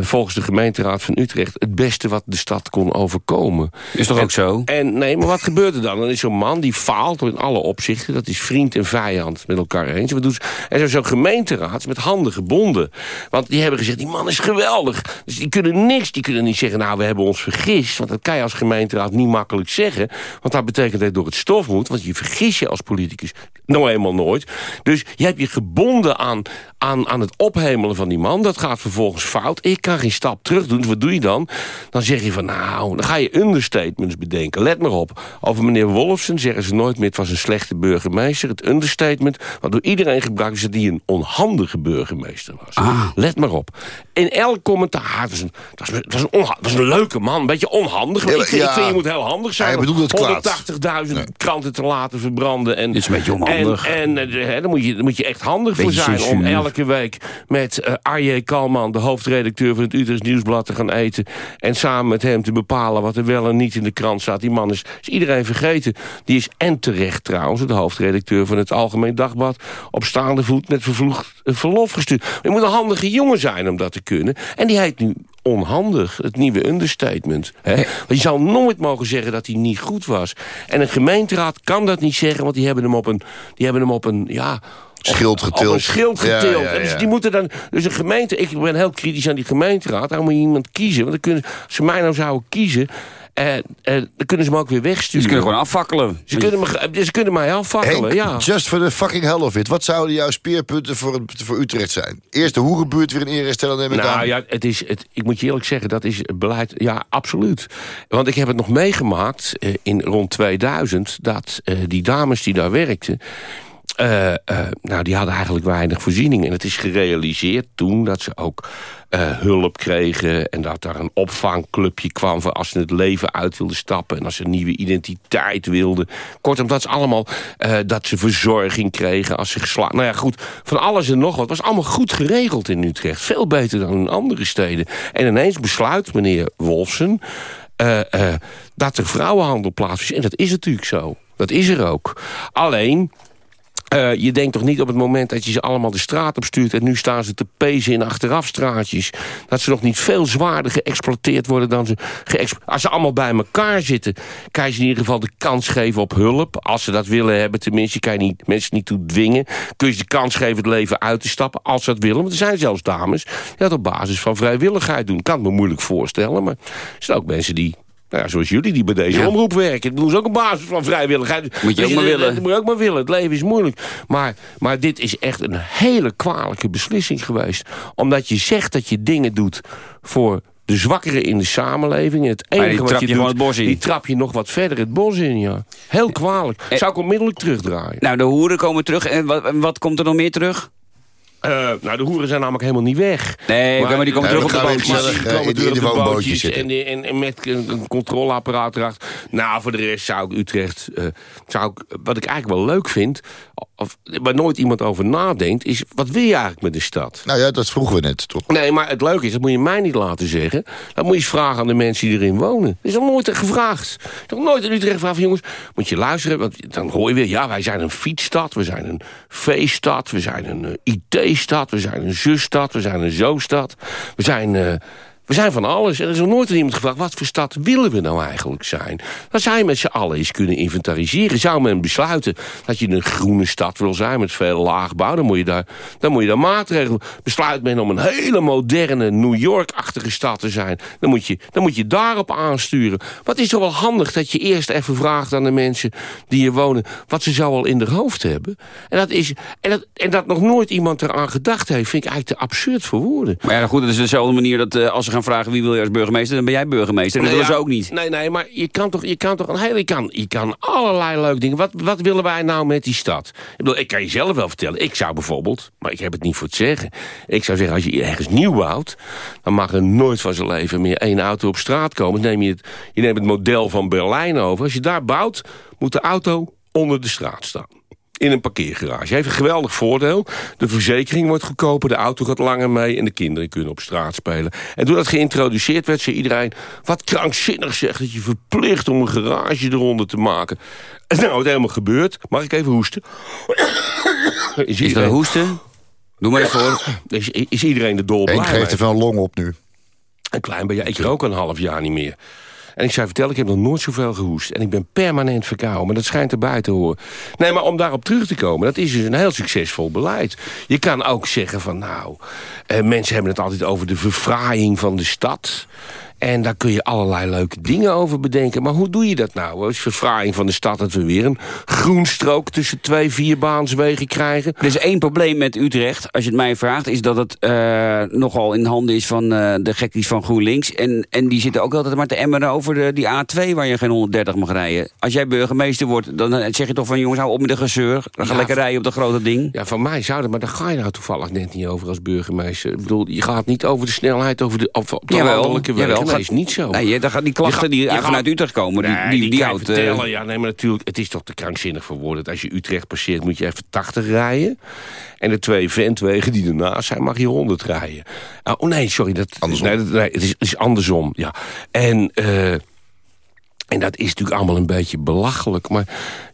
volgens de gemeenteraad van Utrecht... het beste wat de stad kon overkomen. Is toch En- ook zo? En nee, maar wat gebeurt er dan? Dan is zo'n man die faalt in alle opzichten. Dat is vriend en vijand met elkaar eens. Wat doen ze? En zo- zo'n gemeenteraad is met handen gebonden. Want die hebben gezegd, die man is geweldig. Dus die kunnen niks. Die kunnen niet zeggen, nou, we hebben ons vergist. Want dat kan je als gemeenteraad niet makkelijk zeggen. Want dat betekent dat door het stof moet. Want je vergis je als politicus nou eenmaal nooit. Dus je hebt je gebonden aan, aan, aan het ophemelen van die man. Dat gaat vervolgens fout. Ik kan geen stap terug doen. Dus wat doe je dan? Dan zeg je van, nou, dan ga je understatements bedenken. Let maar op. Over meneer Wolfsen zeggen ze nooit meer... het was een slechte burgemeester. Het understatement, wat door iedereen gebruikt... is dat hij een onhandige burgemeester was. Let maar op. In elk commentaar... Het was een, was een, een, een leuke man. Een beetje onhandig. Ja, ik, vind, ja. ik vind je moet heel handig zijn. Hij bedoelde het kwaad. 180.000 kranten te laten verbranden. En, is een beetje onhandig. En, en eh, daar, moet je, daar moet je echt handig voor zijn... om censuur. Elke week met eh Arje Kalman... de hoofdredacteur van het Utrechts Nieuwsblad te gaan eten... en samen met hem te bepalen wat er wel en niet in de krant staat. Die man is, is iedereen vergeten. Die is en terecht trouwens, de hoofdredacteur van het Algemeen Dagblad... op staande voet met vervloegd eh, verlof gestuurd. Je moet een handige jongen zijn om dat te kunnen. En die heet nu onhandig, het nieuwe understatement. Hè? Want je zou nooit mogen zeggen dat hij niet goed was. En een gemeenteraad kan dat niet zeggen... want die hebben hem op een, die hebben hem op een ja, Schild op getild. een schild Ja, getild. ja, Dus die moeten dan. Dus een gemeente. Ik ben heel kritisch aan die gemeenteraad. Daar moet je iemand kiezen. Want dan kunnen, als ze mij nou zouden kiezen. Eh, eh, dan kunnen ze me ook weer wegsturen. Ze kunnen gewoon afvakkelen. Ze kunnen, me, ze kunnen mij afvakkelen, Henk, ja. just for the fucking hell of it. Wat zouden jouw speerpunten voor, voor Utrecht zijn? Eerst de hoerenbuurt weer in ere stellen, neem ik Nou aan. ja, het is, het, ik moet je eerlijk zeggen, dat is beleid... Ja, absoluut. Want ik heb het nog meegemaakt eh, in rond 2000... dat eh, die dames die daar werkten... eh, eh, nou, die hadden eigenlijk weinig voorziening. En het is gerealiseerd toen dat ze ook eh, hulp kregen... en dat daar een opvangclubje kwam... voor als ze het leven uit wilden stappen... en als ze een nieuwe identiteit wilden. Kortom, dat is allemaal... dat ze verzorging kregen als ze geslaagd... Nou ja, goed, van alles en nog wat. was allemaal goed geregeld in Utrecht. Veel beter dan in andere steden. En ineens besluit meneer Wolfsen... dat er vrouwenhandel plaatsvindt. En dat is natuurlijk zo. Dat is er ook. Alleen, eh, je denkt toch niet op het moment dat je ze allemaal de straat op stuurt... en nu staan ze te pezen in achterafstraatjes... dat ze nog niet veel zwaarder geëxploiteerd worden dan ze... Als ze allemaal bij elkaar zitten... kan je ze in ieder geval de kans geven op hulp. Als ze dat willen hebben, tenminste, kan je niet, mensen niet toe dwingen. Kun je ze de kans geven het leven uit te stappen als ze dat willen. Want er zijn zelfs dames die dat op basis van vrijwilligheid doen. Kan het me moeilijk voorstellen, maar er zijn ook mensen die... Nou ja, zoals jullie die bij deze Ja. omroep werken. Doen ze ook op basis van vrijwilligheid. Moet je ook maar willen. dat moet je ook maar willen. Het leven is moeilijk. Maar, maar dit is echt een hele kwalijke beslissing geweest. Omdat je zegt dat je dingen doet voor de zwakkeren in de samenleving. En Het die enige wat trap je, je doet, gewoon het bos in. die trap je nog wat verder het bos in, ja. Heel kwalijk. Eh. Zou ik onmiddellijk terugdraaien. Nou, de hoeren komen terug. En wat, wat komt er nog meer terug? Eh, nou, de hoeren zijn namelijk helemaal niet weg. Nee, maar, die komen Ja, terug op de we bootjes. gezellig, Die eh, komen in die- terug de woonbootjes bootjes zitten. En, en, en met een, een controleapparaat erachter. Nou, voor de rest zou ik Utrecht... eh, zou ik, wat ik eigenlijk wel leuk vind... Of, waar nooit iemand over nadenkt... is wat wil je eigenlijk met de stad? Nou ja, dat vroegen we net, toch? Nee, maar het leuke is, dat moet je mij niet laten zeggen. Dat moet je eens vragen aan de mensen die erin wonen. Dat is nog nooit gevraagd. Er is nog nooit in Utrecht gevraagd van jongens, moet je luisteren. Want dan hoor je weer, ja, wij zijn een fietsstad, we zijn een feeststad, we zijn een eh, We zijn een zusstad, we zijn een zo-stad. We zijn... we zijn van alles. En er is nog nooit aan iemand gevraagd... wat voor stad willen we nou eigenlijk zijn? Dan zou je met z'n allen eens kunnen inventariseren. Zou men besluiten dat je een groene stad wil zijn... met veel laagbouw, dan moet je daar, dan moet je daar maatregelen... Besluit men om een hele moderne New York-achtige stad te zijn... Dan moet, je, dan moet je daarop aansturen. Wat is toch wel handig dat je eerst even vraagt aan de mensen... die hier wonen, wat ze zo al in hun hoofd hebben. En dat, is, en dat, en dat nog nooit iemand eraan gedacht heeft... vind ik eigenlijk te absurd voor woorden. Maar ja, goed, het is dezelfde manier dat eh, als ze gaan vragen wie wil je als burgemeester, dan ben jij burgemeester. En dat Nee, willen ze ook niet. Nee, nee, maar je kan toch, je kan toch een hele, je kan, je kan allerlei leuke dingen. Wat, wat willen wij nou met die stad? Ik bedoel, ik kan je zelf wel vertellen. Ik zou bijvoorbeeld, maar ik heb het niet voor te zeggen. Ik zou zeggen, als je ergens nieuw bouwt, dan mag er nooit van zijn leven meer één auto op straat komen. Dan neem je, het, je neemt het model van Berlijn over. Als je daar bouwt, moet de auto onder de straat staan in een parkeergarage. Heeft een geweldig voordeel. De verzekering wordt goedkoper, de auto gaat langer mee... en de kinderen kunnen op straat spelen. En toen dat geïntroduceerd werd, zei iedereen... wat krankzinnig zegt dat je verplicht om een garage eronder te maken. En nou, het helemaal gebeurd. Mag ik even hoesten? Is, Is dat iedereen, hoesten? Doe maar even voor. is, is iedereen er dol blij Henk geeft mee? er een long op nu. Een klein beetje. Ik rook een half jaar niet meer. En ik zou vertellen, ik heb nog nooit zoveel gehoest. En ik ben permanent verkouden, maar dat schijnt erbij te horen. Nee, maar om daarop terug te komen, dat is dus een heel succesvol beleid. Je kan ook zeggen van, nou, eh, mensen hebben het altijd over de verfraaiing van de stad. En daar kun je allerlei leuke dingen over bedenken. Maar hoe doe je dat nou? Als verfraaiing van de stad dat we weer een groenstrook tussen twee vierbaanswegen krijgen. Er is één probleem met Utrecht, als je het mij vraagt... is dat het eh, nogal in handen is van eh, de gekkies van GroenLinks. En, en die zitten ook altijd maar te emmeren over de, die A2... waar je geen 130 mag rijden. Als jij burgemeester wordt, dan eh, zeg je toch van... jongens, hou op met de gezeur. Dan ga Ja, lekker rijden op dat grote ding. Ja, van mij zou dat, maar daar ga je nou toevallig net niet over als burgemeester. Ik bedoel, je gaat niet over de snelheid over de, op, op de landelijke wegen. Gaat- is niet zo. Nee, dan gaat die klachten gaat- die vanuit gaat- Utrecht komen, die, Nee, die, die, houdt... eh, vertellen. Ja, nee, maar natuurlijk, het is toch te krankzinnig voor woorden. Dat als je Utrecht passeert, moet je even 80 rijden. En de twee ventwegen die ernaast zijn, mag je 100 rijden. Oh nee, sorry. Dat, Andersom. Nee, dat- nee, het, is, het is andersom, ja. En... eh, en dat is natuurlijk allemaal een beetje belachelijk. Maar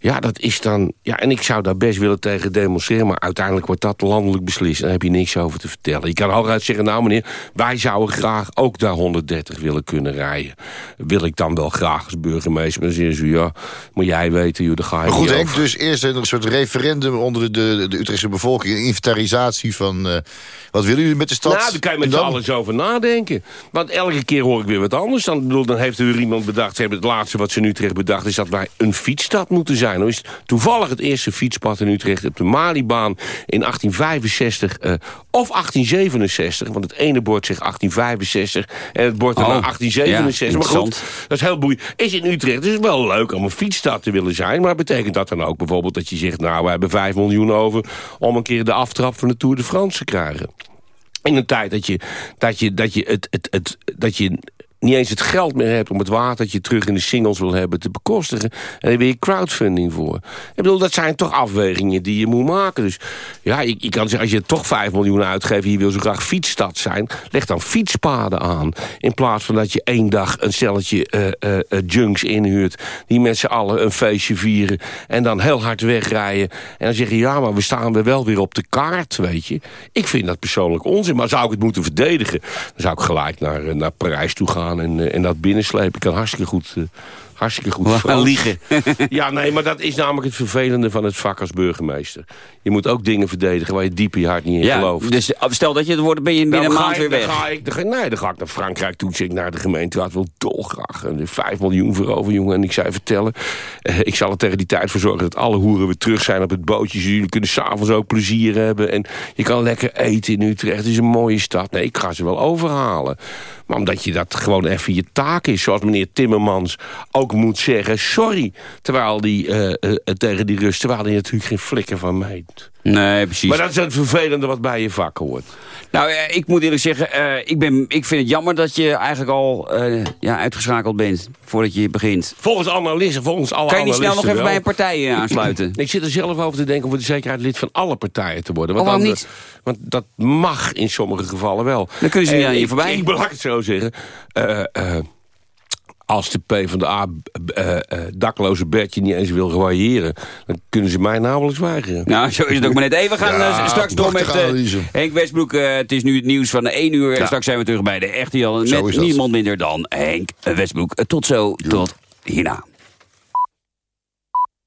ja, dat is dan... Ja, en ik zou daar best willen tegen demonstreren... maar uiteindelijk wordt dat landelijk beslist. En daar heb je niks over te vertellen. Je kan hooguit zeggen, nou meneer... wij zouden graag ook daar 130 willen kunnen rijden. Wil ik dan wel graag als burgemeester. Maar zeggen ze, ja, moet jij weten, joh, daar ga je Maar goed, Henk, over. dus eerst een soort referendum onder de, de, de Utrechtse bevolking. Een inventarisatie van... eh, wat willen jullie met de stad? Nou, daar kan je met dan? eens over nadenken. Want elke keer hoor ik weer wat anders. Dan, bedoel, dan heeft er weer iemand bedacht... Ze hebben het laatste wat ze in Utrecht bedacht... is dat wij een fietsstad moeten zijn. Dan is toevallig het eerste fietspad in Utrecht... op de Malibaan in 1865 eh, of 1867. Want het ene bord zegt 1865... en het bord Oh, erna 1867. ja, maar goed, dat is heel boeiend. Is in Utrecht dus wel leuk om een fietsstad te willen zijn... maar betekent dat dan ook bijvoorbeeld dat je zegt... nou, we hebben 5 miljoen over... om een keer de aftrap van de Tour de France te krijgen? In een tijd dat je, dat je, dat je, het, het, het, dat je niet eens het geld meer hebt om het water dat je terug in de singles wil hebben te bekostigen. En daar wil je crowdfunding voor. Ik bedoel, dat zijn toch afwegingen die je moet maken. Dus ja, je, kan zeggen, als je toch 5 miljoen uitgeeft... je wil zo graag fietsstad zijn, leg dan fietspaden aan. In plaats van dat je één dag een stelletje eh, eh, eh, junks inhuurt... die met z'n allen een feestje vieren en dan heel hard wegrijden. En dan zeg je, ja, maar we staan er wel weer op de kaart, weet je. Ik vind dat persoonlijk onzin, maar zou ik het moeten verdedigen... dan zou ik gelijk naar, naar Parijs toe gaan en, eh, en dat binnenslepen. Ik kan hartstikke goed... eh, Hartstikke goed liegen. ja, nee, maar dat is namelijk het vervelende van het vak als burgemeester. Je moet ook dingen verdedigen waar je diep in je hart niet in Ja, gelooft. dus stel dat je het wordt, ben je binnen een ga maand ik- weer dan weg. Ga ik, dan ga, nee, dan ga ik naar Frankrijk toe. Ik naar de gemeenteraad. Wil dolgraag een 5 miljoen voor over, jongen. En ik zei vertellen. eh, ik zal er tegen die tijd voor zorgen dat alle hoeren weer terug zijn op het bootje. Dus jullie kunnen s'avonds ook plezier hebben. En je kan lekker eten in Utrecht. Het is een mooie stad. Nee, ik ga ze wel overhalen. Omdat je dat gewoon even je taak is. Zoals meneer Timmermans ook moet zeggen. Sorry. Terwijl die eh, eh, tegen die rust. Terwijl hij natuurlijk geen flikker van meent. Nee, precies. Maar dat is het vervelende wat bij je vak hoort. Nou, eh, ik moet eerlijk zeggen, eh, ik, ben, ik vind het jammer dat je eigenlijk al eh, ja, uitgeschakeld bent voordat je begint. Volgens analisten, volgens alle Kan je niet snel nog even bij een partij aansluiten? Ik zit er zelf over te denken om voor de zekerheid lid van alle partijen te worden. Want Oh, dan, niet? Want dat mag in sommige gevallen wel. Dan kunnen ze niet En aan je ik- voorbij. Ik laat het zo zeggen. Eh, eh, als de PvdA eh, eh, dakloze Bertje niet eens wil variëren... dan kunnen ze mij nauwelijks weigeren. Nou, zo is het ook maar net. We gaan Ja, eh, straks door met analyse. Henk Westbroek. Het is nu het nieuws van 1 uur. En straks zijn we terug bij de echte Jan. Zo Met niemand minder dan Henk Westbroek. Tot zo, tot hierna.